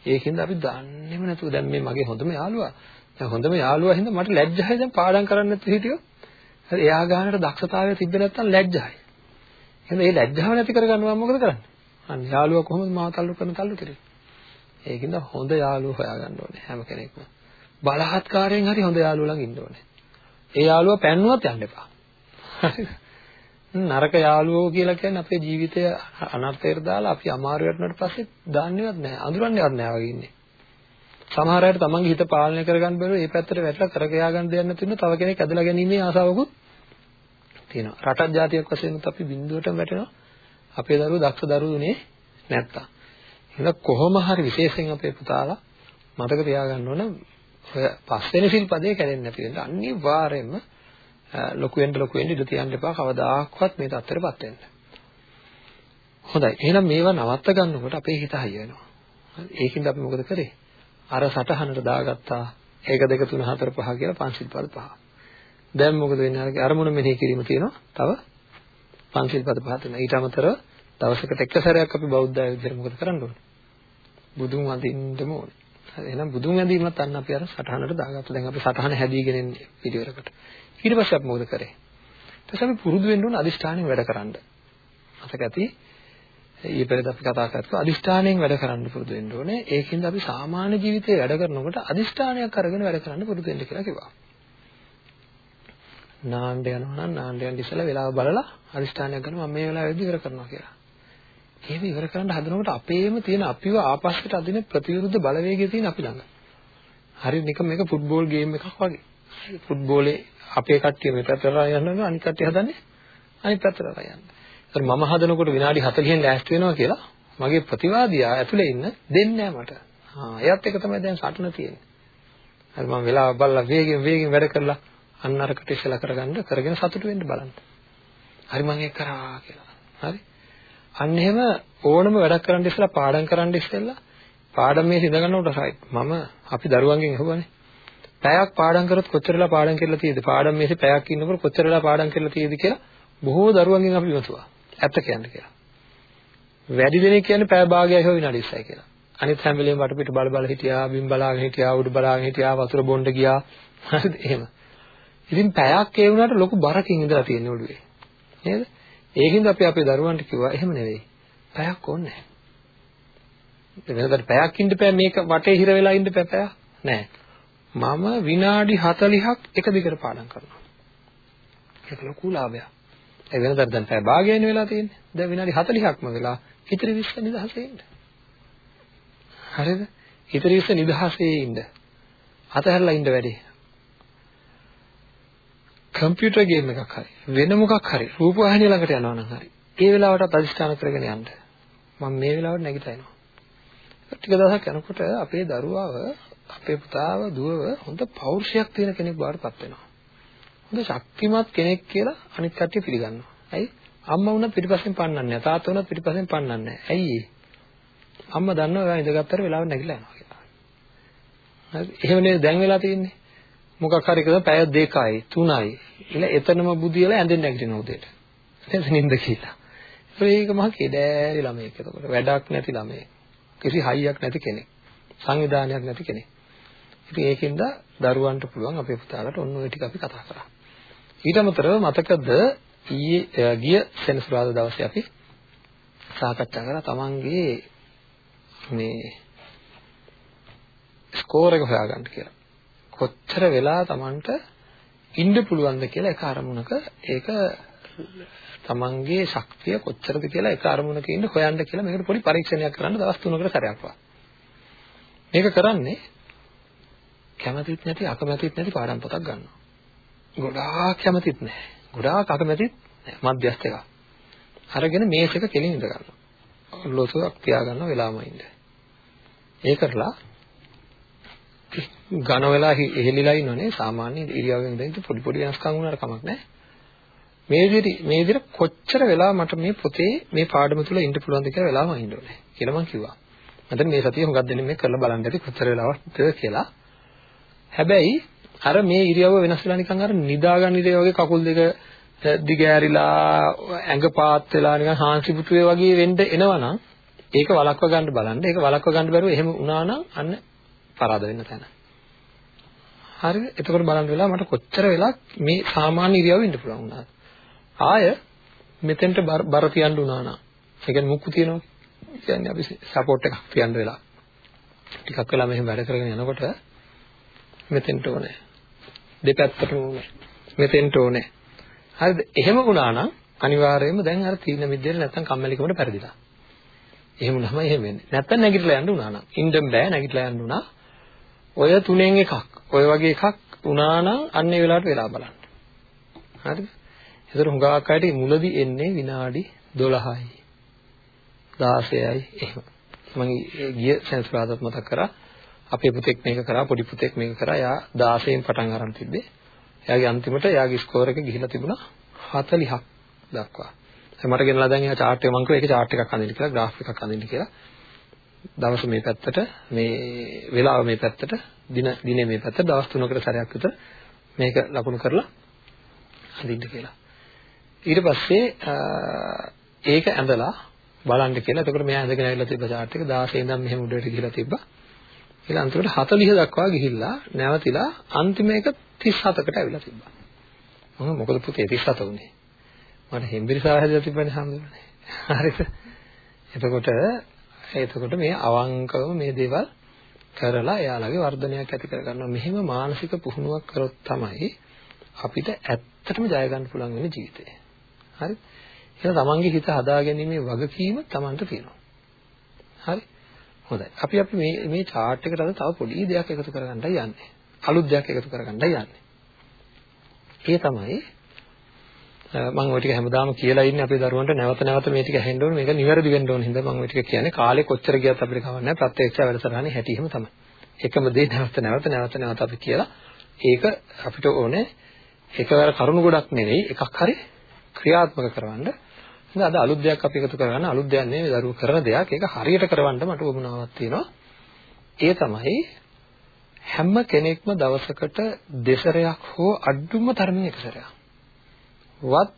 ඒකින්ද අපි දන්නේම නැතුව දැන් මේ මගේ හොඳම යාළුවා. දැන් හොඳම යාළුවා හින්දා මට ලැජ්ජයි දැන් පාඩම් කරන්න නැතුව හිටියොත්. හරි එයා ගානට දක්ෂතාවය තිබ්බ නැත්නම් ලැජ්ජයි. එහෙනම් මේ ලැජ්ජාව නැති කරගන්නවා මොකද කරන්නේ? අන්න යාළුවා කොහොමද මාව තල්ලු කරන තල්ලු කරේ? ඒකින්ද හොඳ යාළුවෝ හොයාගන්න ඕනේ හැම කෙනෙක්ම. බලහත්කාරයෙන් හරි හොඳ යාළුවෝ ළඟ ඉන්න ඕනේ. ඒ යාළුවා පැන්නුවත් යන්න එපා. නරක යාළුවෝ කියලා කියන්නේ අපේ ජීවිතය අනර්ථයට දාලා අපි අමාරු වෙනට පස්සේ දන්නේවත් නැහැ. අඳුරන්නේවත් නැහැ වගේ ඉන්නේ. සමහර අයට තමන්ගේ හිත පාලනය කරගන්න බැරුව ඒ පැත්තට වැටලා කරගයා ගන්න දෙයක් නැති වෙන තව කෙනෙක් ඇදලා ගැනීමේ ආසාවකුත් තියෙනවා. රටක් ජාතියක් වශයෙන් අපි බිඳුවටම වැටෙනවා. අපේ දරුවෝ දක්ෂ දරුවෝ උනේ නැත්තම්. එහෙනම් කොහොම හරි විශේෂයෙන් අපේ පුතාලා මතක තියාගන්න ඕන ඔය පස්වෙනි සිල්පදේ කැඩෙන්නේ නැති වෙන්න අනිවාර්යයෙන්ම ලොකු වෙන්න ලොකු වෙන්න ඉඳ තියන්න එපා කවදාක්වත් මේ තත්ත්වයටපත් වෙන්න. හොඳයි. එහෙනම් මේවා නවත්ත ගන්නකොට අපේ හිත හයි වෙනවා. ඒකින්ද අපි මොකද කරේ? අර සටහනට දාගත්තා 1 2 3 4 5 කියලා පංචිල් පද පහ. දැන් මොකද වෙන්නේ? අර අරමුණ මෙනෙහි කිරීම තියෙනවා. තව පංචිල් පද පහ තියෙනවා. ඊට අමතරව දවසකට එක සැරයක් අපි බෞද්ධ අය විදිහට මොකද කරන්න ඕනේ? බුදුන් වඳින්නම ඕනේ. හරි එහෙනම් බුදුන් වැඳීමත් අන්න අපි අර සටහනට දාගත්තා. දැන් අපි සටහන හැදීගෙන ඉන්නේ පිළිවෙලකට. ඊට පස්සේ අපි මොකද කරේ? ඊට පස්සේ අපි පුරුදු වෙන්න ඕන අදිෂ්ඨානෙන් වැඩ කරන්න. මතක ඇති ඊයේ පෙරේද අපි කතා කරලා අදිෂ්ඨානයෙන් වැඩ කරන්න පුරුදු වෙන්න ඕනේ. ඒකින්ද අපි සාමාන්‍ය ජීවිතේ වැඩ කරනකොට අදිෂ්ඨානයක් අරගෙන වැඩ කරන්න පුරුදු වෙන්න කියලා කිව්වා. නාන්න යනවා නම් නාන්න යන්න ඉස්සෙල්ලා වෙලාව බලලා අදිෂ්ඨානයක් ගන්න මම මේ වෙලාවෙදි ඉවර කරනවා කියලා. එහෙම ඉවර කරන්න හදනකොට අපේම තියෙන අපිව ආපස්සට අදින ප්‍රතිවිරුද්ධ බලවේගය තියෙන අපි ළඟ. හරි නිකන් මේක ෆුට්බෝල් ගේම් එකක් වගේ. ෆුට්බෝලේ අපේ කට්ටිය මේ පැත්තට යනවා අනිත් කට්ටිය හදන්නේ අනිත් පැත්තට යනවා. ඒත් මම හදනකොට විනාඩි 40න් ලෑස්ති වෙනවා කියලා මගේ ප්‍රතිවාදියා ඇතුලේ ඉන්න දෙන්නේ නැහැ මට. ආ එයත් එක තමයි දැන් සටන තියෙන්නේ. හරි මම වෙලාව බලලා වේගෙන් වේගෙන් වැඩ කරලා අන්න අරකට ඉස්සලා කරගන්න කරගෙන සතුටු වෙන්න බලන්න. හරි මම ඒක කරා කියලා. හරි. අන්න එහෙම ඕනම වැඩක් කරන්න ඉස්සලා පාඩම් කරන්න ඉස්සෙල්ලා පාඩම් මේ සිඳ ගන්නකොට රයිට් මම අපි දරුවන්ගෙන් අහුවනේ. පැයක් පාඩම් කරොත් කොච්චරලා පාඩම් කරලා තියෙද? පාඩම් මේසේ පැයක් ඉන්නකොට කොච්චරලා පාඩම් කරලා තියෙද කියලා බොහෝ දරුවන්ගෙන් අපි විමසුවා. ඇත්ත කියන්න කියලා. වැඩි දෙනෙක් කියන්නේ පැය භාගයයි හෝ විනාඩි 20යි කියලා. අනිත් හැම වෙලේම වටපිට බල බල හිටියා, බිම් බලාගෙන හිටියා, උඩ බලාගෙන හිටියා, වතුර බොන්න ගියා. හරිද? එහෙම. ඉතින් පැයක් ඒ වුණාට ලොකු බරකින් ඉඳලා තියෙන ඔළුවේ. නේද? ඒකින්ද අපි අපේ දරුවන්ට කිව්වා එහෙම නෙවෙයි. පැයක් ඕනේ නැහැ. වෙනදට පැයක් ඉන්න බෑ මේක වටේ හිර වෙලා ඉන්න බෑ පැයක්. නෑ. මම විනාඩි 40ක් එක දිගට පාඩම් කරනවා. ඒක ලොකු ලාභයක්. ඒ වෙනදට දැන් පැය භාගයනේ වෙලා තියෙන්නේ. දැන් විනාඩි 40ක්ම වෙලා ඉතිරි 20 නිදහසේ ඉන්න. හරිද? ඉතිරි 20 නිදහසේ ඉන්න. අතහැරලා ඉන්න වැඩි. කම්පියුටර් ගේම් එකක් හරි වෙන මොකක් හරි රූපවාහිනිය ළඟට යනවා නම් හරි ඒ වෙලාවට අදිස්ථාන කරගෙන යන්න. මම මේ වෙලාවට නැගිටලා එනවා. ටික දවසක් යනකොට අපේ දරුවාව අපේ පුතාව දුවව හොඳ පෞරුෂයක් තියෙන කෙනෙක් බවට පත් වෙනවා. හොඳ ශක්තිමත් කෙනෙක් කියලා අනිත් කට්ටිය පිළිගන්නවා. ඇයි? අම්මා වුණත් පිටිපස්සෙන් පන්නන්නේ නැහැ. තාත්තා වුණත් පිටිපස්සෙන් පන්නන්නේ නැහැ. ඇයි අම්මා දන්නවා එයා ඉඳගත්තර වෙලාව නැගිටලා යනවා කියලා. හරි. එහෙම නේද? දැන් වෙලා තියෙන්නේ? මොකක් හරි කරලා පැය දෙකයි තුනයි. ඉල එතනම බුදියලා ඇඳෙන් නැගිටින උදේට. නේද නින්ද කියලා ඒක මහ කෙඩෑරි ළමයෙක් එතකොට. වැඩක් නැති ළමයෙක්. කිසි හයියක් නැති කෙනෙක්. සංවිධානයක් නැති කෙනෙක්. ඉතින් ඒකින්ද දරුවන්ට පුළුවන් අපේ පුතාලට ඔන්න ඔය ටික අපි කතා කරා. ඊට අමතරව මතකද ඊයේ ගිය සෙනසුරාදා දවසේ අපි සාකච්ඡා කරා තමන්ගේ මේ ස්කෝර් එක හොයාගන්න කියලා. කොච්චර වෙලා Tamanට ඉන්න පුළුවන්ද කියලා එක අරමුණක ඒක තමන්ගේ ශක්තිය කොච්චරද කියලා එක අරමුණක ඉන්න හොයන්න කියලා මේකට පොඩි පරීක්ෂණයක් කරන්න දවස් 3කට සැරයක් වා. මේක කරන්නේ කැමතිත් නැති අකමැතිත් නැති පාඩම් පොතක් ගන්නවා. ගොඩාක් කැමතිත් නැහැ. ගොඩාක් අකමැතිත් නැහැ. මධ්‍යස්ථ එක. අරගෙන මේස් එක කෙලින් ඉඳ ගන්නවා. ලොසුවක් තියාගන්න වෙලාවම ඉන්න. ඒ කරලා ඝන වෙලා එහෙලිලා ඉන්නෝනේ සාමාන්‍ය ඉරියව්වෙන් ඉඳන් පොඩි පොඩි වෙනස්කම් වුණාට කමක් නැහැ. මේ විදිහට මේ විදිහට කොච්චර වෙලා මට මේ පොතේ මේ පාඩම තුල ඉන්න පුළුවන්ද කියලා වෙලාවම ඉන්න ඕනේ කියලා මම කිව්වා. මට මේ සතිය හුඟක් දෙනෙක් මේ කරලා බලන්න ඇති කොච්චර වෙලාවක්ද කියලා. හැබැයි අර මේ ඉරියව්ව වෙනස් වෙලා නිකන් අර නිදාගන්න ඉරියව් වගේ කකුල් දෙක දිග ඇරිලා ඇඟ පාත් වෙලා නිකන් හාන්සි පුතුවේ වගේ වෙන්න එනවනම් ඒක වළක්ව ගන්න බලන්න. ඒක වළක්ව ගන්න බැරුව එහෙම වුණා නම් අන්න පරාද වෙන්න තැන. හරිද? එතකොට බලන්න වෙලා මට කොච්චර වෙලා මේ සාමාන්‍ය ඉරියව්වෙ ඉන්න පුළුවන් වුණාද? ආය මෙතෙන්ට බර තියන්න උනා නා. ඒ කියන්නේ මුක්කු තියනවා. කියන්නේ අපි සපෝට් එකක් තියන්න වෙලා. ටිකක් වෙලා මෙහෙම වැඩ කරගෙන යනකොට මෙතෙන්ට ඕනේ. දෙපැත්තටම ඕනේ. මෙතෙන්ට ඕනේ. හරිද? එහෙම වුණා නම් අනිවාර්යයෙන්ම දැන් අර තීන මිද්දේට නැත්තම් කම්මැලිකමට පෙරදිලා. එහෙම නම එහෙම වෙන්නේ. නැත්තම් නැගිටලා යන්න උනා නම්. ඉන්න බෑ නැගිටලා යන්න උනා. ඔය තුනෙන් එකක්. ඔය වගේ එකක් උනා නම් අන්න ඒ වෙලාවට වෙලා බලන්න. හරිද? ඒතර හුඟක් අයට මුලදී එන්නේ විනාඩි 12යි. 16යි එහෙම. මම ගිය සෙන්සුරාදාත් මතක් කරා. අපේ පුතෙක් මේක කරා පොඩි පුතෙක් මේක කරා. එයා 16න් පටන් අරන් තිබ්බේ. එයාගේ අන්තිමට එයාගේ ස්කෝර් එක ගිහිලා තිබුණා 40ක් දක්වා. මට ගෙනලා දැන් එයා chart එක මම කිව්වා ඒක chart එකක් අඳින්න කියලා graph එකක් අඳින්න කියලා. දවස මේ පැත්තට මේ වෙලාව මේ පැත්තට දින දිනේ මේ පැත්තට දවස් 3කට සැරයක් විතර මේක ලකුණු කරලා අඳින්න කියලා. ඊට පස්සේ ඒක ඇඳලා බලන්න කියලා. එතකොට මෙයා ඇඳගෙන ඇවිල්ලා තිබ්බ chart එක 16 ඉඳන් මෙහෙම උඩට ගිහිලා තිබ්බා. ඊළඟ අන්තිමට 40 දක්වා ගිහිල්ලා නැවතිලා අන්තිම එක 37කට ඇවිල්ලා තිබ්බා. මම මොකද පුතේ 37 උනේ? මට හෙම්බිරිසාව හැදලා තිබ්බනේ හැමදේම. හරිද? එතකොට එතකොට මේ අවංකව මේ දේවල් කරලා එයාලගේ වර්ධනයක් ඇති කරගන්නවා. මෙහෙම මානසික පුහුණුවක් කරොත් තමයි අපිට ඇත්තටම ජය ගන්න පුළුවන් වෙන ජීවිතේ. හරි? එහෙනම් තමන්ගේ හිත හදාගැනීමේ වගකීම තමන්ට තියෙනවා. හරි? හොඳයි. අපි අපි මේ මේ chart එකට අද තව පොඩි දෙයක් එකතු කරගන්නයි යන්නේ. අලුත් දෙයක් එකතු කරගන්නයි යන්නේ. ඒ තමයි මම ওই ටික හැමදාම කියලා ඉන්නේ අපේ දරුවන්ට නැවත නැවත මේ ටික ඇහෙන්න ඕනේ මේක නිවැරදි වෙන්න ඕනේ හින්දා මම ওই ටික කියන්නේ කාලේ කොච්චර ගියත් අපිට කවන්නේ නැහැ ප්‍රත්‍යක්ෂ වැඩසටහනේ හැටි එහෙම තමයි. එකම දේ නැවත නැවත නැවත නැවත අපි කියලා ඒක අපිට ඕනේ එකවර කරුණු ගොඩක් නෙවෙයි එකක් හරි ක්‍රියාත්මක කරවන්න. ඉතින් අද අලුත් දෙයක් අපි එකතු කරගන්න අලුත් දෙයක් නෙවෙයි දරුවෝ කරන දෙයක් ඒක හරියට කරවන්න මට උවමනාවක් තියෙනවා. ඒ තමයි හැම කෙනෙක්ම දවසකට දෙසරයක් හෝ අඩුම තරමින් එක සැරයක් වත්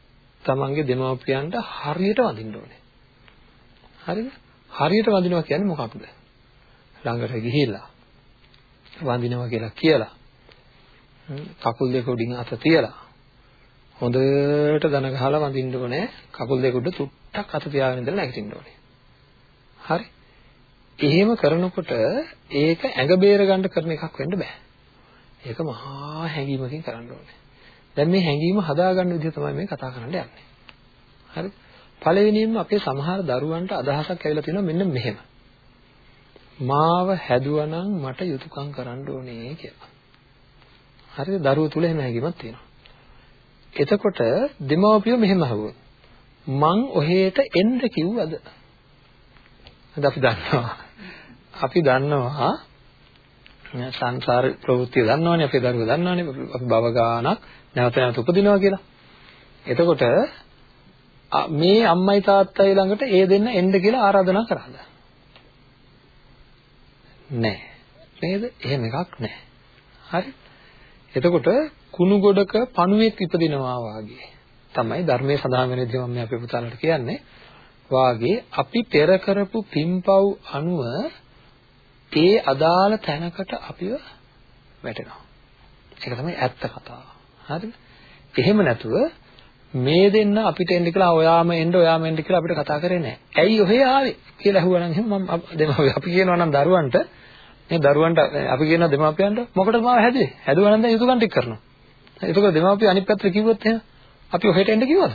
තමන්ගේ දෙමව්පියන්ට හරියට වඳින්න ඕනේ. හරිද? හරියට වඳිනවා කියන්නේ මොකක්ද? ළඟට ගිහිල්ලා වඳිනවා කියලා කියලා කකුල් දෙක උඩින් අත තියලා හොඳට දන ගහලා වඳින්න ඕනේ. කකුල් දෙක උඩ තුට්ටක් අත තියාගෙන ඉඳලා නැගිටින්න ඕනේ. හරි? එහෙම කරනකොට ඒක ඇඟ බේර ගන්න කරන එකක් වෙන්න බෑ. ඒක මහා හැඟීමකින් කරන්න ඕනේ. දැන් මේ හැඟීම හදාගන්න විදිහ තමයි මේ කතා කරන්න යන්නේ. හරි? පළවෙනියෙන්ම අපේ සමහර දරුවන්ට අදහසක් ඇවිල්ලා තියෙනවා මෙන්න මෙහෙම. මාව හැදුවනම් මට යුතුයකම් කරන්න ඕනේ කියලා. හරිද? දරුවෝ තුල එහෙම හැඟීමක් තියෙනවා. එතකොට දෙමව්පියෝ මෙහෙම අහුවොත් මං ඔහෙට එන්න කිව්වද? අද අපි දන්නවා. අපි දන්නවා සංසාර ප්‍රවෘත්ති දන්නවනේ අපේ දරුවෝ දන්නවනේ අපි භව ගානක් නැවත නැවත උපදිනවා කියලා. එතකොට මේ අම්මයි තාත්තයි ළඟට ඒ දෙන්න එන්න කියලා ආරාධනා කරාද? නෑ. නේද? එහෙම එකක් නෑ. හරි? එතකොට කුණු ගොඩක පණුවෙක් ඉපදිනවා වාගේ තමයි ධර්මයේ සඳහන් වෙන විදිහ මම අපේ පුතාලට කියන්නේ. වාගේ අපි පෙර කරපු පින්පව් අනුව ඒ අදාළ තැනකට අපිව වැටෙනවා. ඒක තමයි ඇත්ත කතාව. හරිද? එහෙම නැතුව මේ දෙන්න අපිට එන්න කියලා ඔයාම එන්න ඔයාම එන්න කියලා අපිට කතා කරේ නැහැ. ඇයි ඔහේ ආවේ කියලා ඇහුවා නම් එහෙනම් මම දෙමාපිය අපි කියනවා නම් දරුවන්ට මේ දරුවන්ට අපි කියනවා දෙමාපියන්ට මොකටද මාව හැදුවේ? හැදුවා නම් දැන් යුතුයකම් ටික කරනවා. එතකොට දෙමාපිය අනිත් පැත්තට කිව්වොත් එහෙම අපි ඔහෙට එන්න කිව්වද?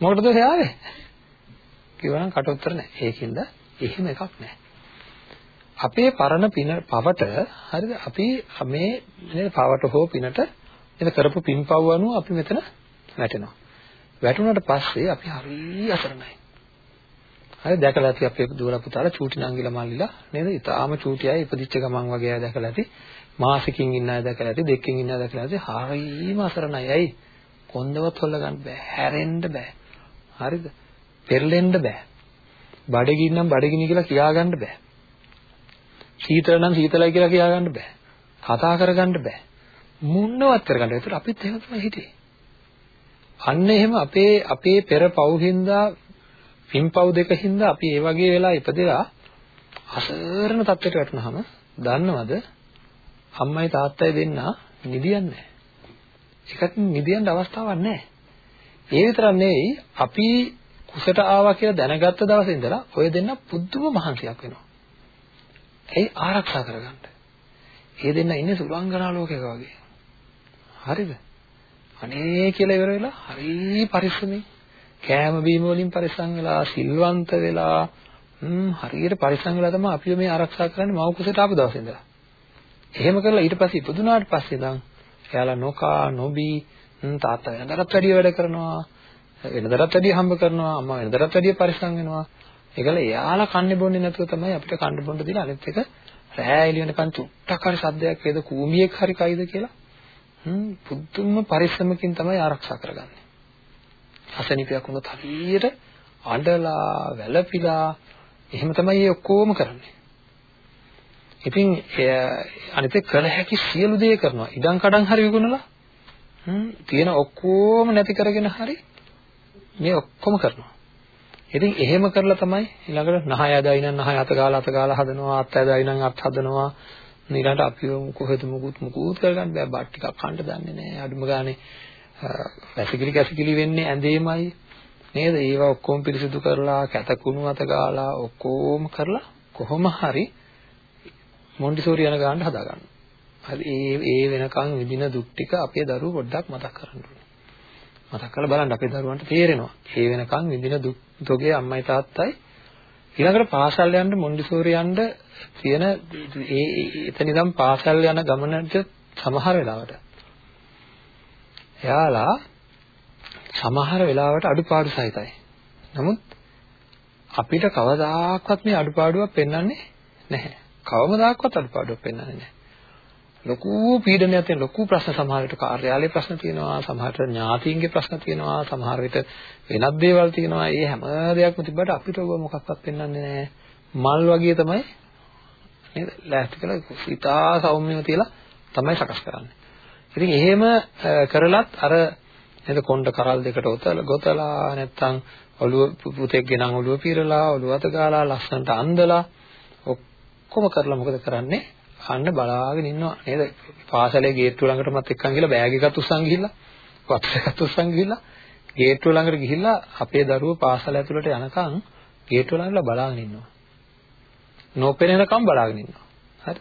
මොකටද ඔහේ ආවේ? කිව්වනම් කට උතර නැහැ. ඒකින්ද එහෙම එකක් නැහැ. අපේ පරණ පින පවට හරිද අපි මේ නේද පවට හෝ පිනට නේද කරපු පින්පව් අනුව අපි මෙතන වැටෙනවා. වැටුණාට පස්සේ අපි හරි අසරණයි හරි දැකලා ඇති අපේ දුවල පුතාලා චූටි නංගිලා මල්ලිලා නේද? ඊටාම චූටි අය ඉපදිච්ච ගමන් වගේ අය දැකලා ඇති. මාසෙකින් ඉන්න අය දැකලා ඇති දෙකකින් ඉන්න අය දැකලා ඇති. හරිම අසරණයි. ඇයි? කොන්දවත් හොල්ල ගන්න බෑ. හැරෙන්න බෑ. හරිද? පෙරලෙන්න බෑ. බඩගින්නම් බඩගිනි කියලා කියා ගන්න බෑ. සීතල නම් සීතලයි කියලා කියාගන්න බෑ. කතා කරගන්න බෑ. මුන්නවත් කරගන්න. ඒතර අපිත් එහෙම තමයි හිටියේ. අන්න එහෙම අපේ අපේ පෙර පව්හින්දා පින්පව් දෙකින්ද අපි ඒ වගේ වෙලා ඉපදෙලා අසරණ තත්ත්වයට වැටුනහම දන්නවද අම්මයි තාත්තයි දෙන්න නිදියන්නේ නැහැ. ඒකට නිදියන්න අවස්ථාවක් නැහැ. ඒ විතරක් නෙවෙයි අපි කුසට ආවා කියලා දැනගත්ත දවසේ ඉඳලා ඔය දෙන්න පුදුම මහන්සියක් වෙනවා. ඒ ආරක්ෂා කරගන්න. ඒ දෙන්න ඉන්නේ සුලංගනා ලෝකයක වගේ. හරිද? අනේ කියලා ඉවර වෙලා හරි පරිස්සමෙන් කෑම බීම වලින් පරිස්සම් වෙලා සිල්වන්ත වෙලා හ්ම් හරියට පරිස්සම් වෙලා තමයි අපි මේ ආරක්ෂා කරන්නේ මව කුසට ආපු දවසේ ඉඳලා. එහෙම කරලා ඊට පස්සේ ඉපදුනාට පස්සේ ඉඳන් එයාලා නොකා නොබී තාත්තා වෙනදටත් වැඩිය වැඩ කරනවා වෙනදටත් වැඩිය හම්බ කරනවා අම්මා වෙනදටත් වැඩිය පරිස්සම් වෙනවා ඒකල එයාලා කන්නේ බොන්නේ නැතුව තමයි අපිට කන්න බොන්න දීලා අනිත් එක රෑ එළි වෙනකන් චුට්ටක් හරි සද්දයක් වේද කූමියෙක් හරි කයිද කියලා හ්ම් පුදුම පරිස්සමකින් තමයි ආරක්ෂා කරගන්නේ. අසනීපයක් වුණොත් හරියට අඬලා වැළපිලා එහෙම තමයි මේ ඔක්කොම කරන්නේ. ඉතින් අනිත් කළ හැකි සියලු දේ කරනවා. ඉඩම් කඩම් හරි විකුණලා හ්ම් තියෙන ඔක්කොම නැති කරගෙන හරි මේ ඔක්කොම කරනවා. ඉතින් එහෙම කරලා තමයි ඊළඟට නහය ඇදයි නම් නහය අත ගාලා අත ගාලා හදනවා අත් ඇදයි නම් අත් හදනවා ඊළඟට අපි කොහෙද මුකුත් මුකුත් කරගන්න බෑ බත් ටිකක් කන්න දන්නේ නැහැ අඩුම ගානේ වැසිකිලි කැසිකිලි වෙන්නේ ඇඳේමයි නේද ඒවා ඔක්කොම පිරිසිදු කරලා කැතකුණු අත ගාලා ඔක්කොම කරලා කොහොම හරි මොන්ටිසෝරි යන ගානට හදා ගන්නවා. හරි ඒ ඒ වෙනකන් විඳින දුක් ටික අපේ දරුවෝ පොඩ්ඩක් මතක් කරගන්න ඕනේ. මතක් කරලා බලන්න අපේ දරුවන්ට තේරෙනවා. ඒ වෙනකන් විඳින දුක් තොගේ අම්මයි තාත්තයි ඊළඟට පාසල් යන්න මොන්ඩිසෝරි යන්න තියෙන ඒ එතන ඉඳන් පාසල් යන ගමනට සමහර වෙලාවට එයාලා සමහර වෙලාවට අඩුපාඩු සහිතයි. නමුත් අපිට කවදාකවත් මේ අඩුපාඩුවක් පෙන්වන්නේ නැහැ. කවමදාකවත් අඩුපාඩුවක් පෙන්වන්නේ නැහැ. ලොකු පීඩනයක් තියෙන ලොකු ප්‍රශ්න සමහර විට කාර්යාලයේ ප්‍රශ්න තියෙනවා සමහර විට ඥාතීන්ගේ ප්‍රශ්න තියෙනවා සමහර විට වෙනත් දේවල් තියෙනවා. ඒ හැම දෙයක්ම තිබ්බට අපිට ඔබ මොකක්වත් පෙන්වන්නේ නැහැ. මල් වගේ තමයි නේද? ලෑස්ති කරලා සිතා සෞම්‍යව තියලා තමයි සකස් කරන්නේ. ඉතින් එහෙම කරලත් අර නේද කොණ්ඩ කරල් දෙකට ඔතල ගොතලා නැත්තම් ඔළුව පුතෙක් ගෙනන් ඔළුව පිරලා ඔළුව අත ගාලා ලස්සනට අන්දලා ඔක්කොම කරලා මොකද කරන්නේ? අන්න බලාගෙන ඉන්නවා. නේද? පාසලේ ගේට්ටුව ළඟටමත් එක්කන් ගිහලා බෑග් එකත් උස්සන් ගිහිල්ලා වත්තර එකත් උස්සන් ගිහිල්ලා ගේට්ටුව ළඟට ගිහිල්ලා අපේ දරුවෝ පාසල ඇතුළට යනකම් ගේට්ටුව ළඟට බලාගෙන ඉන්නවා. නොපෙනෙනකම් බලාගෙන ඉන්නවා. හරි?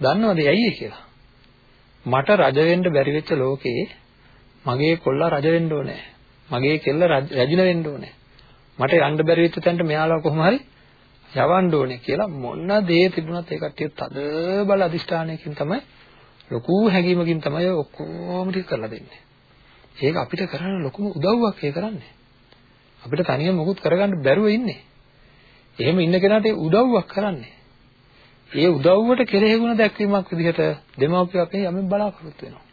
දන්නවද ඇයි කියලා? මට රජ වෙන්න බැරි වෙච්ච ලෝකේ මගේ කොල්ලා රජ වෙන්න ඕනේ. මගේ කෙල්ල රජින වෙන්න ඕනේ. මට යන්න බැරි වෙච්ච තැනට මෙයාලා කොහොම හරි යවන්න ඕනේ කියලා මොන දේ තිබුණත් ඒ කට්ටිය තද බල අදිෂ්ඨානයකින් තමයි ලොකු හැඟීමකින් තමයි ඔක්කොම ටික කරලා දෙන්නේ. ඒක අපිට කරන්න ලොකුම උදව්වක් ඒ කරන්නේ. අපිට තනියම මොකුත් කරගන්න බැරුව ඉන්නේ. එහෙම ඉන්න කෙනාට ඒ උදව්වක් කරන්නේ. ඒ උදව්වට කෙරෙහිගුණ දැක්වීමක් විදිහට දෙමව්පිය අපේ යමෙන් බලාපොරොත්තු වෙනවා.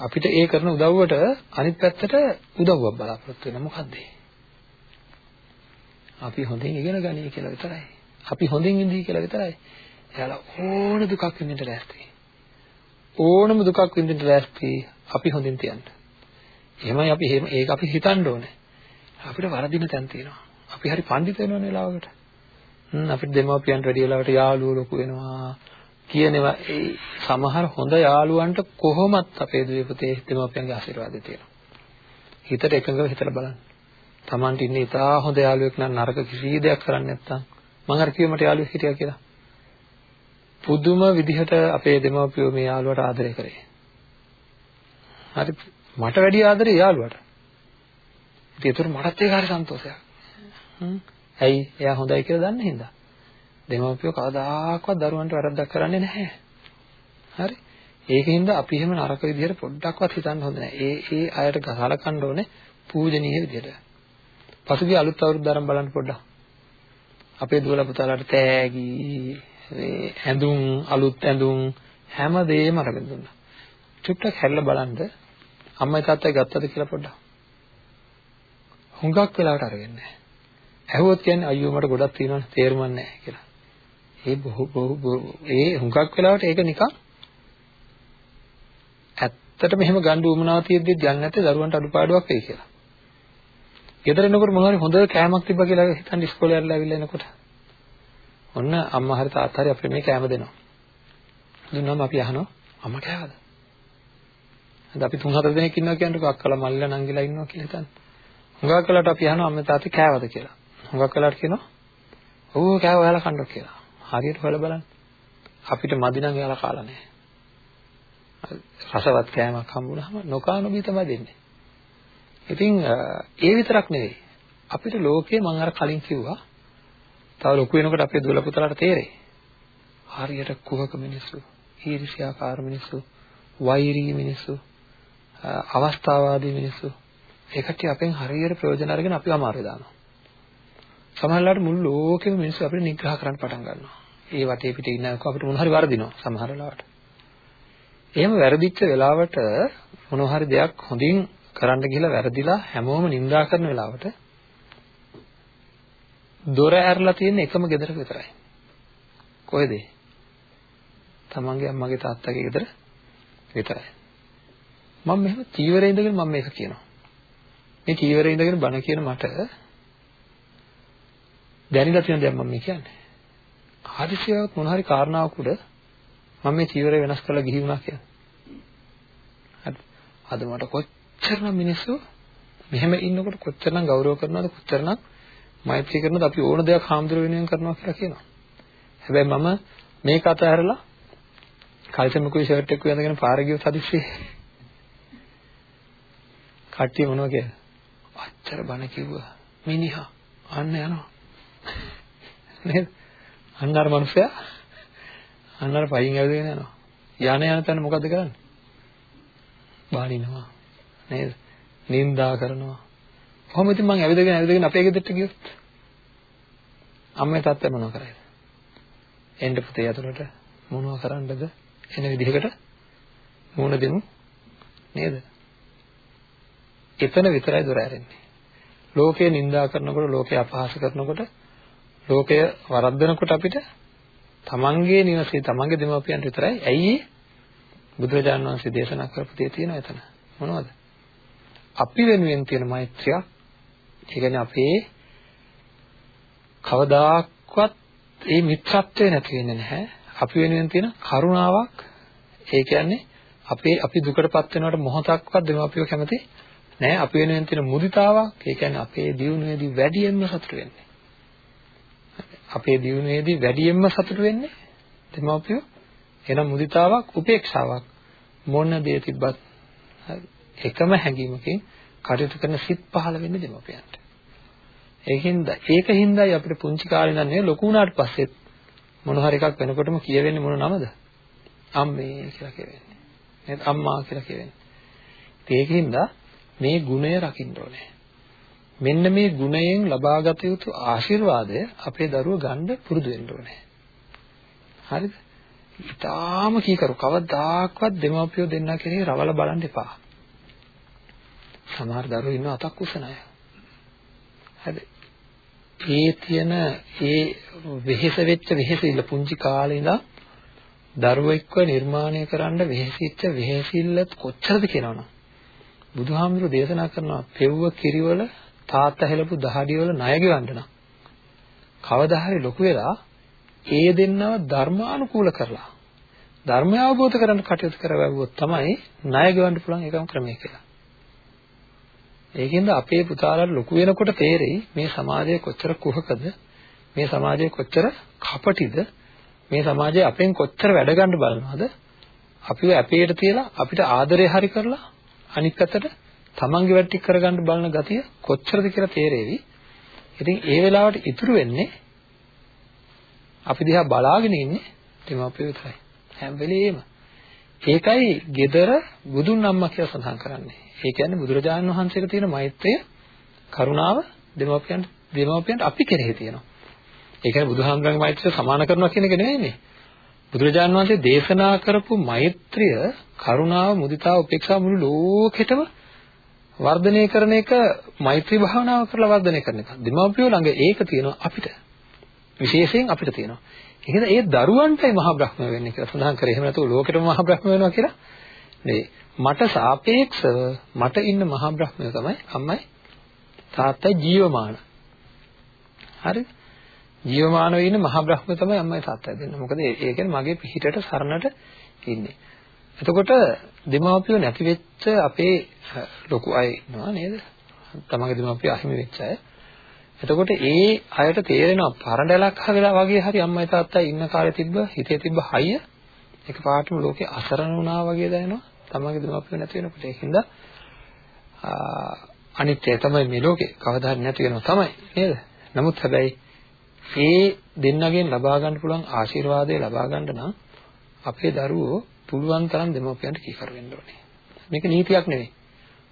අපිට ඒ කරන උදව්වට අනිත් පැත්තට උදව්වක් බලාපොරොත්තු වෙනවා. මොකද්ද ඒ? අපි හොඳින් ඉගෙන ගනී කියලා විතරයි. අපි හොඳින් ඉඳී කියලා විතරයි. එයාලා ඕන දුකක් විඳින්න ලෑස්ති. ඕනම දුකක් විඳින්න ලෑස්ති අපි හොඳින් තියන්න. එහෙමයි අපි එහෙම ඒක අපි හිතන්න ඕනේ. අපිට වරදින තැන් තියෙනවා. අපි හරි පඬිත වෙනවනේ වෙලාවකට. හ්ම් අපිට දෙමව්පියන්ට වැඩි වෙලාවට යාළුවෝ ලොකු වෙනවා. කියනවා ඒ සමහර හොඳ යාළුවන්ට කොහොමත් අපේ දුවේ පුතේ දෙමව්පියන්ගේ ආශිර්වාදය තියෙනවා. හිතට එකඟව හිතලා බලන්න. Tamanට ඉන්නේ ඉතා හොඳ යාළුවෙක් නම් නරක කිසි දෙයක් කරන්නේ නැත්තම් මම අර කිව්ව මට යාළුවෙක් හිටියා කියලා. පුදුම විදිහට අපේ දෙමව්පියෝ මේ යාළුවට ආදරය කරේ. හරි මට වැඩි ආදරේ යාළුවට. ඉතින් ඒතර මටත් ඒක හරි සන්තෝෂයක්. හ්ම්. ඇයි? එයා හොඳයි කියලා දන්නේ හින්දා. දෙමව්පියෝ කවදාකවත් දරුවන්ට වැරද්දක් කරන්නේ නැහැ. හරි. ඒකින්ද අපි එහෙම නරක විදිහට පොඩ්ඩක්වත් හිතන්න හොඳ නැහැ. ඒ ඒ අයට ගහලකන්න ඕනේ පූජනීය විදිහට. පසුගිය අලුත් අවුරුද්ද ආරම්භ බලන්න පොඩ්ඩක්. අපේ දුවලා පුතාලාට තෑගි මේ ඇඳුම් අලුත් ඇඳුම් හැම දෙයක්ම අරගෙන දුන්නා. චුට්ටක් හැරිලා බලන්න අම්මයි තාත්තයි ගත්තද කියලා පොඩ්ඩක්. හුඟක් වෙලාවට අරගෙන නැහැ. ඇහුවොත් කියන්නේ අයියෝ මට ගොඩක් තියෙනවා තේරුම් නැහැ කියලා. ඒ බොහෝ බොහෝ ඒ හුඟක් වෙලාවට ඒක නිකන් ඇත්තට මෙහෙම ගන්න උවමනාව තියෙද්දි යන්නේ නැත්නම් දරුවන්ට අඩුපාඩුවක් වෙයි කියලා. ගෙදර එනකොට මොනවා හරි හොඳ කෑමක් තිබ්බා කියලා හිතන් ඉස්කෝලේ යලා ඇවිල්ලා එනකොට. ඔන්න අම්මා හරි තාත්තා හරි අපිට මේ කෑම දෙනවා. දුන්නාම අපි අහනවා අම්මා කෑවද? අද අපි තුන් හතර දෙනෙක් ඉන්නවා කියන්නකො අක්කලා මල්ලිලා නංගිලා ඉන්නවා කියලා හිතන්න. හුඟක් වෙලාවට අපි අහනවා අම්මා තාත්තා කෑවද කියලා. හුඟක් වෙලාවට කියනවා ඔව් කෑව ඔයාලා කන්නො කියලා. හරියට හොයලා බලන්න. අපිට මදි නම් එයාලා කාලා නැහැ. රසවත් කෑමක් හම්බුනහම නොකා නොබී තමයි දෙන්නේ. ඉතින් ඒ විතරක් නෙවෙයි. අපිට ලෝකේ මම අර කලින් කිව්වා. තව ලොකු වෙනකොට අපේ දුවල පුතාලාට තේරෙයි. හරියට කුහක මිනිස්සු, ඊර්ෂ්‍යාකාර මිනිස්සු, වෛරී මිනිස්සු, අවස්ථාවාදී මිනිස්සු. ඒකට අපෙන් හරියට ප්‍රයෝජන අරගෙන අපිව අමාරුවේ දානවා. සමහරවිට මුළු ලෝකෙම මිනිස්සු අපිට නිග්‍රහ කරන්න පටන් ගන්නවා. ඒ වටේ පිටේ ඉන්න අය අපිට මොන හරි වරදිනවා සමහර වෙලාවට. එහෙම වැරදිච්ච වෙලාවට මොන හරි දෙයක් හොඳින් කරන්න ගිහලා වැරදිලා හැමෝම නිඳා කරන වෙලාවට දොර ඇරලා තියෙන එකම ගෙදරක විතරයි. කොහෙද? තමන්ගේ අම්මගේ තාත්තගේ ගෙදර විතරයි. මම මෙහෙම චීවරේ ඉඳගෙන මම මේක කියනවා. මේ චීවරේ ඉඳගෙන බණ කියන මට දැනিলা තියෙන දෙයක් මම මේ කියන්නේ. හදිසියවත් මොන හරි කාරණාවක් උඩ මම මේ චීවරය වෙනස් කරලා ගිහි වුණා කියන්නේ. හරි. අද මට කොච්චරනම් මිනිස්සු මෙහෙම ඉන්නකොට කොච්චරනම් ගෞරව කරනවද කොච්චරනම් මෛත්‍රී කරනවද අපි ඕන දෙයක් හාමුදුර වෙනුවෙන් කරනවා කියලා කියනවා. හැබැයි මම මේක අතහැරලා කල්සමකුයි ෂර්ට් එකක් විඳගෙන පාරේ ගියොත් හදිස්සියේ කට්ටිය මොනවා කියද? අච්චර බණ කිව්වා. මිනිහා අන්න යනවා. නේද? අන්න අර මනුස්සයා අන්න අර පයින් ඇවිදගෙන යනවා. යන යන තැන මොකද්ද කරන්නේ? බානිනවා. නේද? නින්දා කරනවා. කොහොම ඉතින් මං ඇවිදගෙන ඇවිදගෙන අපේ ගෙදරට ගියොත් අම්මේ තාත්තා මොනව කරයිද? එන්න පුතේ ඇතුළට මොනව කරන්නද? එන විදිහකට මූණ දෙමු නේද? එතන විතරයි දොර ඇරෙන්නේ. ලෝකය නිඳා කරනකොට ලෝකය අපහාස කරනකොට ලෝකය වරද්දනකොට අපිට තමන්ගේ නිවසේ තමන්ගේ දෙමාපියන්ට විතරයි ඇයි බුදුරජාණන් වහන්සේ දේශනා කරපු දේ තියෙනවා එතන මොනවද අපි වෙනුවෙන් තියෙන මෛත්‍රියක් ඒ කියන්නේ අපේ කවදාක්වත් මේ මිත්‍රත්වය නැති වෙන්නේ නැහැ. අපි වෙනුවෙන් තියෙන කරුණාවක්. ඒ කියන්නේ අපේ අපි දුකටපත් වෙනවට මොහොතක්වත් දෙමාපියෝ කැමති නෑ අපි වෙනුවෙන් තියෙන මුදිතාවක්. ඒ කියන්නේ අපේ දියුණුවේදී වැඩියෙන්ම සතුට වෙන්නේ. අපේ දියුණුවේදී වැඩියෙන්ම සතුට වෙන්නේ දෙමාපියෝ එනම් මුදිතාවක් උපේක්ෂාවක්. මොන දේ තිබ්බත් එකම හැඟීමකින් කටයුතු කරන සිත් පහළ වෙන්නේ දෙමාපියන්ට ඒකින්ද ඒකින්දයි අපිට පුංචි කාලේ ඉඳන් නේ ලොකු වුණාට පස්සෙත් මොන හරි එකක් වෙනකොටම කියවෙන්නේ මොන නමද අම්මේ කියලා කියවෙන්නේ නේද අම්මා කියලා කියවෙන්නේ ඒකින්ද මේ ගුණය රකින්න ඕනේ. මෙන්න මේ ගුණයෙන් ලබාගත යුතු ආශිර්වාදය අපේ දරුවෝ ගන්න පුරුදු වෙන්න ඕනේ. හරිද? ඊටාම කීකරු කවදාක්වත් දෙමාපියෝ දෙන්නා කෙනෙක් රවල බලන්න එපා. සමහර දරුවෝ ඉන්න අතක් උසන අය. හරිද? ඒ තියෙන ඒ වෙහෙස වෙච්ච වෙහෙසිල්ල පුංචි කාලේ ඉඳන් දරුවෙක්ව නිර්මාණය කරන්න වෙහෙසිච්ච වෙහෙසිල්ල කොච්චරද කියනවනම් බුදුහාමුදුරු දේශනා කරනවා පෙව්ව කිරිවල තාත්තා හෙලපු දහඩිය වල ණය ගෙවන්න නම් කවදා හරි ලොකු වෙලා ඒ දෙන්නව ධර්මානුකූල කරලා ධර්මය අවබෝධ කරගන්න කටයුතු කරවුවොත් තමයි ණය ගෙවන්න පුළුවන් එකම ක්‍රමය කියලා. ඒකෙන්ද අපේ පුතාලාට ලොකු වෙනකොට තේරෙයි මේ සමාජය කොච්චර කුහකද මේ සමාජය කොච්චර කපටිද මේ සමාජය අපෙන් කොච්චර වැඩ ගන්න බලනවද අපිව අපේට තියලා අපිට ආදරය හරි කරලා අනික් අතට තමන්ගේ වැඩ ටික කරගන්න බලන ගතිය කොච්චරද කියලා තේරෙවි. ඉතින් ඒ වෙලාවට ඉතුරු වෙන්නේ අපි දිහා බලාගෙන ඉන්නේ දෙමාපියෝ විතරයි. හැම වෙලෙම. ඒකයි gedara බුදුන් අම්මා කියලා සඳහන් කරන්නේ. ඒ කියන්නේ බුදුරජාණන් වහන්සේට තියෙන මෛත්‍රිය, කරුණාව දෙමාපියන්ට දෙමාපියන්ට අපි කෙරෙහි තියෙනවා. ඒ කියන්නේ බුදුහාමුදුරන්ගේ මෛත්‍රිය සමාන කරනවා කියන එක නෙවෙයි මේ. බුදුරජාණන් වහන්සේ දේශනා කරපු මෛත්‍රිය, කරුණාව, මුදිතාව, උපේක්ෂාව මුළු ලෝකෙටම වර්ධනය කරන එක මෛත්‍රී භාවනාව කරලා වර්ධනය කරන එක. දෙමාපියෝ ළඟ ඒක තියෙනවා අපිට. විශේෂයෙන් අපිට තියෙනවා. ඒකද ඒ දරුවන්ටයි මහා බ්‍රහ්ම වෙන්නේ කියලා සඳහන් කරේ. එහෙම නැතුව ලෝකෙටම මහා බ්‍රහ්ම වෙනවා කියලා නෙවෙයි. මට සාපේක්ෂව මට ඉන්න මහා බ්‍රහ්මය තමයි අම්මයි තාත්තයි ජීවමාන. හරිද? ජීවමානව ඉන්න මහ බ්‍රහ්ම තමයි අම්මයි තාත්තයි දෙන්න. මොකද ඒ කියන්නේ මගේ පිහිටට සරණට ඉන්නේ. එතකොට දෙමාපියෝ නැති වෙච්ච අපේ ලොකු අය ඉන්නවා නේද? තමගේ දෙමාපියෝ අහිමි වෙච්ච අය. එතකොට ඒ අයට තේරෙනවා පරඬලක් හදලා වගේ හරි අම්මයි තාත්තයි ඉන්න කාලේ තිබ්බ හිතේ තිබ්බ හයිය එකපාරටම ලෝකේ අසරණ වුණා වගේ දැනෙනවා. තමගේ දෙමාපියෝ නැති වෙනකොට ඒකින්ද අනිත්‍ය තමයි මේ ලෝකේ කවදා හරි නැති වෙනවා තමයි නේද? නමුත් හැබැයි ඒ දෙන්නගෙන් ලබා ගන්න පුළුවන් ආශිර්වාදය ලබා ගන්න නම් අපේ දරුවෝ පුළුවන් තරම් දෙමව්පියන්ට කීකරු වෙන්න ඕනේ. මේක නීතියක් නෙවෙයි.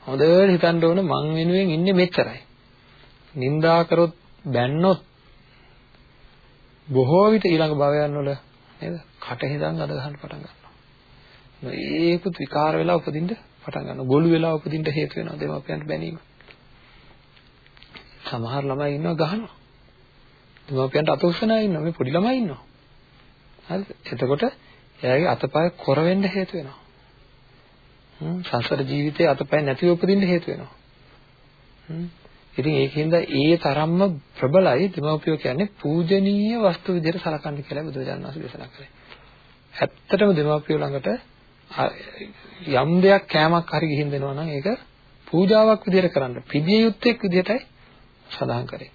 හොඳට හිතන්න ඕන මං වෙනුවෙන් ඉන්නේ මෙච්චරයි. නින්දා කරොත් බැන්නොත් බොහෝ විට ඊළඟ භවයන් වල නේද? කට හිඳන් අද ගන්න පටන් ගන්නවා. මේකුත් විකාර වෙලා උපදින්න පටන් ගන්නවා. ගොළු වෙලා උපදින්න හේතු වෙනවා දෙමව්පියන්ට බැනීම. සමහර ළමයි ඉන්නවා ගහනවා. දෙමාපියන්ට අත උස්සන අය ඉන්නවා මේ පොඩි ළමයි ඉන්නවා හරිද එතකොට එයාගේ අතපය කොර වෙන්න හේතු වෙනවා හ්ම් සංසාර ජීවිතේ අතපය නැතිව උපදින්න හේතු වෙනවා හ්ම් ඉතින් ඒකින්ද ඒ තරම්ම ප්‍රබලයි දෙමව්පියෝ කියන්නේ පූජනීය වස්තු විදිහට සලකන්න කියලා බුදුරජාණන් වහන්සේ දේශනා කළේ. ඇත්තටම දෙමව්පියෝ ළඟට යම් දෙයක් කෑමක් හරි ගිහින් දෙනවා නම් ඒක පූජාවක් විදිහට කරන්න. පිළිය යුත්තේක් විදිහටයි සඳහන් කරේ.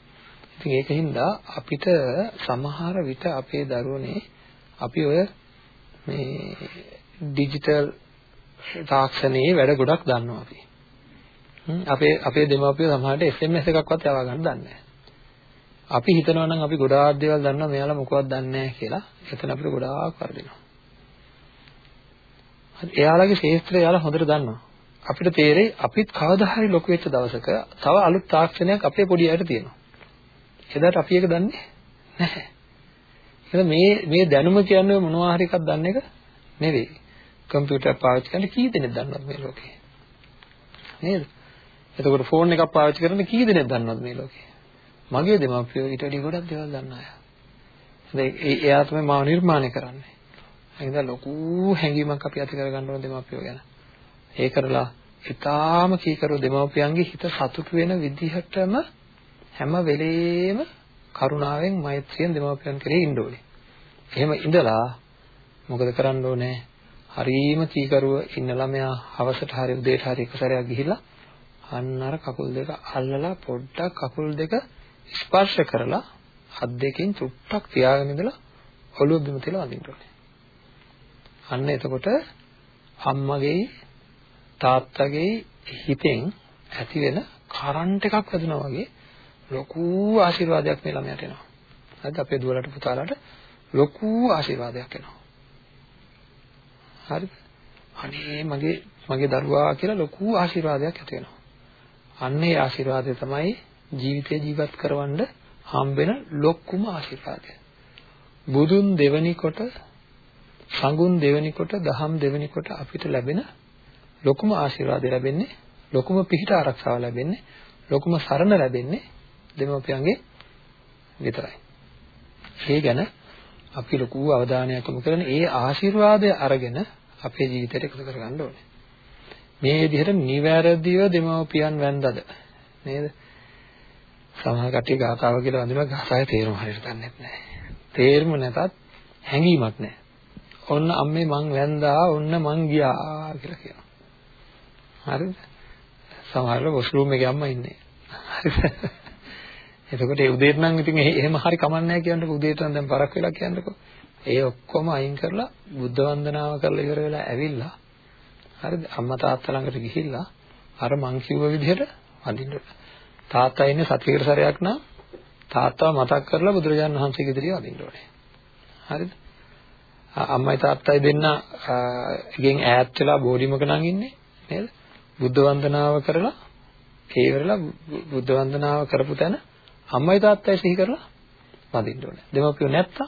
ඉතින් ඒකින්ද අපිට සමහර විට අපේ දරුවනේ අපි ඔය මේ ඩිජිටල් තාක්ෂණයේ වැඩ ගොඩක් දන්නවා අපි. අපේ අපේ දෙමාපියෝ සමහරට SMS එකක්වත් යවා ගන්න දන්නේ නැහැ. අපි හිතනවා නම් අපි ගොඩාක් දේවල් දන්නවා මෙයාලා මොකවත් දන්නේ නැහැ කියලා. එතන අපිට ගොඩාක් වර්ධිනවා. එයාලගේ ශේත්‍රය එයාලා හොඳට දන්නවා. අපිට තේරෙයි අපිත් කවදා හරි ලොකු වෙච්ච දවසක තව අලුත් තාක්ෂණයක් අපේ පොඩි අයට තියෙනවා. එදාට අපි ඒක දන්නේ නැහැ. එහෙනම් මේ මේ දැනුම කියන්නේ මොනවා හරි එකක් දන්න එක නෙවෙයි. කම්පියුටර් පාවිච්චි කරන්න කී දෙනෙක් දන්නවද මේ ලෝකේ? නේද? එතකොට ෆෝන් එකක් පාවිච්චි කරන කී දෙනෙක් දන්නවද මේ ලෝකේ? මගේ දෙමාපියෝ ඊට වඩා ගොඩක් දේවල් දන්න අය. ඒ එයා තමයි මාව නිර්මාණය කරන්නේ. එහෙනම් ලොකු හැඟීමක් අපි ඇති කරගන්න ඕන දෙමාපියෝ ගැන. ඒ කරලා ඊටාම කීකරු දෙමාපියන්ගේ හිත සතුටු වෙන විදිහටම හැම වෙලේම කරුණාවෙන් මෛත්‍රියෙන් දෙමාපියන් කෙරෙහි ඉන්න ඕනේ. එහෙම ඉඳලා මොකද කරන්න ඕනේ? හරීම කීකරුව ඉන්න ළමයා හවසට හරි උදේට හරි එක සැරයක් ගිහිල්ලා අන්න අර කකුල් දෙක අල්ලලා පොඩ්ඩක් කකුල් දෙක ස්පර්ශ කරලා හත් දෙකෙන් චුට්ටක් තියාගෙන ඉඳලා ඔළුව බිම තියලා වදින්න ඕනේ. අන්න එතකොට අම්මගේ තාත්තගේ හිතෙන් ඇති වෙන කරන්ට් එකක් වැදුනා වගේ ලොකු ආශිර්වාදයක් මේ ළමයාට එනවා. හරිද? අපේ දුවලට පුතාලට ලොකු ආශිර්වාදයක් එනවා. හරිද? අනේ මගේ මගේ දරුවා කියලා ලොකු ආශිර්වාදයක් ඇති වෙනවා. අන්න ඒ ආශිර්වාදය තමයි ජීවිතේ ජීවත් කරවන්න හම්බෙන ලොකුම ආශිර්වාදය. බුදුන් දෙවනි කොට සංගුන් දෙවනි කොට දහම් දෙවනි කොට අපිට ලැබෙන ලොකුම ආශිර්වාදය ලැබෙන්නේ ලොකුම පිහිට ආරක්ෂාව ලැබෙන්නේ ලොකුම සරණ ලැබෙන්නේ දෙමව්පියන්ගේ විතරයි. ඒ ගැන අපි ලොකු අවධානයක් යොමු කරන ඒ ආශිර්වාදය අරගෙන අපේ ජීවිතයට එකතු කරගන්න ඕනේ. මේ විදිහට නිවැරදිව දෙමව්පියන් වැන්දද නේද? සමහර කට්ටිය ගාථාව කියලා වඳිනවා ගාථාවේ තේරුම හරියට දන්නේ නැහැ. තේරුම නැතත් හැඟීමක් නැහැ. ඔන්න අම්මේ මං වැන්දා ඔන්න මං ගියා කියලා කියනවා. හරිද? සමහරව වොෂ්රූම් එකේ අම්මා ඉන්නේ. හරිද? එතකොට ඒ උදේට නම් ඉතින් එහෙම හරි කමන්නේ නැහැ කියන්නකො උදේට නම් දැන් පරක් වෙලා කියන්නකො. ඒ ඔක්කොම අයින් කරලා බුද්ධ වන්දනාව කරලා ඉවර වෙලා ඇවිල්ලා හරිද? අම්මා තාත්තා ළඟට ගිහිල්ලා අර මං කිව්ව විදිහට වඳින්න තාත්තා ඉන්නේ සතියකට සැරයක් නම් තාත්තාව මතක් කරලා බුදුරජාණන් වහන්සේගේ ඉදිරියේ වඳින්න ඕනේ. හරිද? අම්මයි තාත්තයි දෙන්න ගෙන් ඈත් වෙලා බෝඩිමක නම් ඉන්නේ නේද? බුද්ධ වන්දනාව කරලා ඒ ඉවරලා බුද්ධ වන්දනාව කරපු තැන අම්මයි තාත්තයි සිහි කරලා වඳින්න ඕනේ. දෙමව්පියෝ නැත්තම්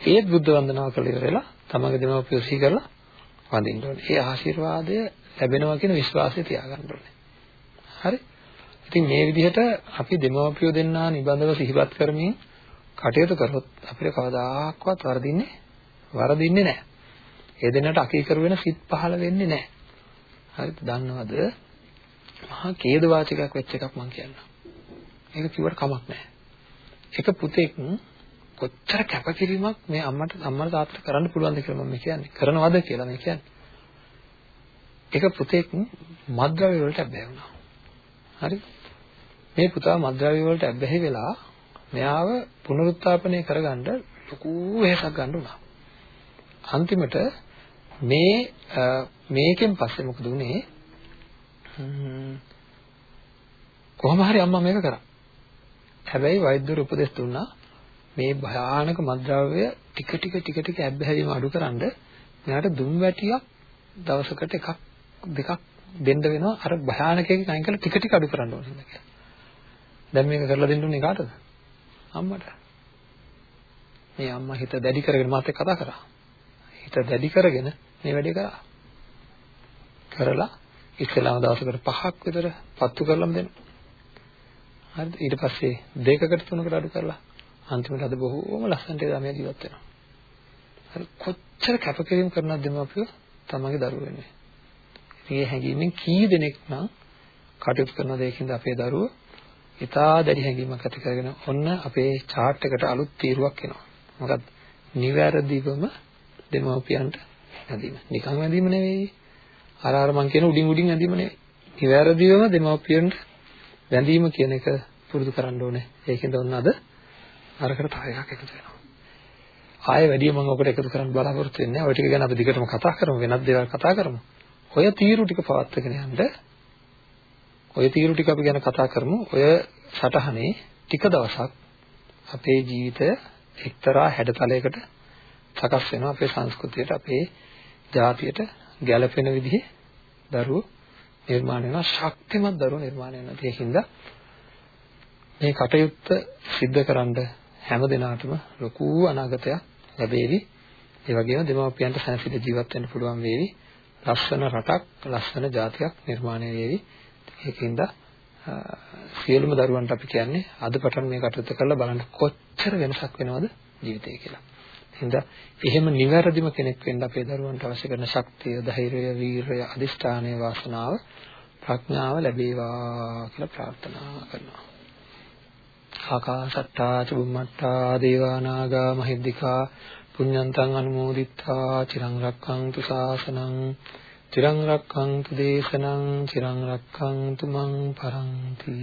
ඒත් බුද්ධ වන්දනාව කරලා ඉවරලා තමන්ගේ දෙමව්පියෝ සිහි කරලා වඳින්න ඕනේ. ඒ ආශිර්වාදය ලැබෙනවා කියන විශ්වාසය තියාගන්න ඕනේ. හරි? ඉතින් මේ විදිහට අපි දෙමව්පියෝ දෙන්නා නිබඳව සිහිපත් කරමින් කටයුතු කරොත් අපිට කවදාකවත් වරදින්නේ වරදින්නේ නැහැ. ඒ දෙන්නට අකීකරු වෙන සිත් පහළ වෙන්නේ නැහැ. හරිද? දන්නවද? මහා ඛේද වාචකයක් වෙච්ච එකක් මම කියන්නම්. ඒක කිව්වට කමක් නැහැ. එක පුතෙක් කොච්චර කැපකිරීමක් මේ අම්මට අම්මට තාත්තට කරන්න පුළුවන්ද කියලා මම කියන්නේ. කරනවද කියලා මේ කියන්නේ. එක පුතෙක් මද්ද්‍රව්‍ය වලට අබ්බැහි වුණා. හරි? මේ පුතා මද්ද්‍රව්‍ය වලට අබ්බැහි වෙලා මෙයාව පුනරුත්ථාපනය කරගන්න ලොකු වෙහසක් ගන්න උනා. අන්තිමට මේ මේකෙන් පස්සේ මොකද උනේ? කොහොම හරි අම්මා මේක කරා. හැබැයි වෛද්‍යවරු උපදෙස් දුන්නා මේ භයානක මද්ද්‍රව්‍ය ටික ටික ටික ටික ඇබ්බැහිම අඩුකරනද මෙයාට දුම් වැටියක් දවසකට එකක් දෙකක් දෙන්න වෙනවා අර භයානක එකකින් අයින් කරලා ටික ටික අඩු කරන්න ඕනේ කියලා. දැන් මේක කරලා දෙන්න උනේ කාටද? අම්මට. මේ අම්මා හිත දැඩි කරගෙන මාත් එක්ක කතා කරා. හිත දැඩි කරගෙන මේ වැඩේ කරා. කරලා ඉස්සෙල්ලාම දවසකට පහක් විතර පත්තු කරලම දෙන්න. හරිද? ඊට පස්සේ දෙකකට තුනකට අඩු කරලා අන්තිමට අද බොහෝම ලස්සනට ළමයා ජීවත් වෙනවා. හරි කොච්චර කැපකිරීම කරනවද දෙමාපියෝ තමන්ගේ දරුවෝ වෙන්නේ. මේ හැඟීමෙන් කී දෙනෙක් නම් කටයුතු කරනවද ඒකින්ද අපේ දරුවෝ ඉතා දැඩි හැඟීමක් ඇති කරගෙන ඔන්න අපේ chart එකට අලුත් තීරුවක් එනවා. මොකද නිවැරදිවම දෙමාපියන්ට ඇඳීම. නිකන් ඇඳීම නෙවෙයි. අර අර මං කියන උඩින් උඩින් ඇඳීම නෙවෙයි. නිවැරදිවම දෙමාපියන්ට වැඳීම කියන එක පුරුදු කරන්න ඕනේ. ඒකෙන්ද ඔන්න අද අරකට තව එකක් එකතු වෙනවා. ආයෙ වැඩි මම ඔකට එකතු කරන්න බලාපොරොත්තු වෙන්නේ නැහැ. ඔය ටික ගැන අපි දිගටම කතා කරමු. වෙනත් දේවල් කතා කරමු. ඔය තීරු ටික පවත්වාගෙන යන්න ඔය තීරු ටික අපි ගැන කතා කරමු. ඔය සටහනේ ටික දවසක් අපේ ජීවිතය එක්තරා හැඩතලයකට සකස් වෙනවා අපේ සංස්කෘතියට අපේ ජාතියට ගැළපෙන විදිහේ දරුවෝ නිර්මාණය වෙනවා ශක්තිමත් දරුවෝ නිර්මාණය වෙනවා. ඒකින්ද මේ කටයුත්ත සිද්ධ කරන්න හැම දිනාටම ලොකු අනාගතයක් ලැබේවි. ඒ වගේම දෙමාපියන්ට සැනසෙල ජීවත් වෙන්න පුළුවන් වේවි. ලස්සන රටක් ලස්සන ජාතියක් නිර්මාණය වේවි. ඒකින්ද සියලුම දරුවන්ට අපි කියන්නේ අද පටන් මේ කටයුත්ත කරලා බලන්න කොච්චර වෙනසක් වෙනවද ජීවිතේ කියලා. හින්දා එහෙම නිවැරදිම කෙනෙක් වෙන්න අපේ දරුවන්ට අවශ්‍ය කරන ශක්තිය, ධෛර්යය, වීරය, අදිෂ්ඨානය, වාසනාව, ප්‍රඥාව ලැබේවා කියලා ප්‍රාර්ථනා කරනවා. ආකාසට්ටා චුම්මට්ටා දේවා නාග මහිද්దికා පුඤ්ඤන්තං අනුමෝදිත්වා චිරං රක්ඛන්තු ශාසනං චිරං රක්ඛන්තු දේශනං චිරං රක්ඛන්තු මං පරන්ති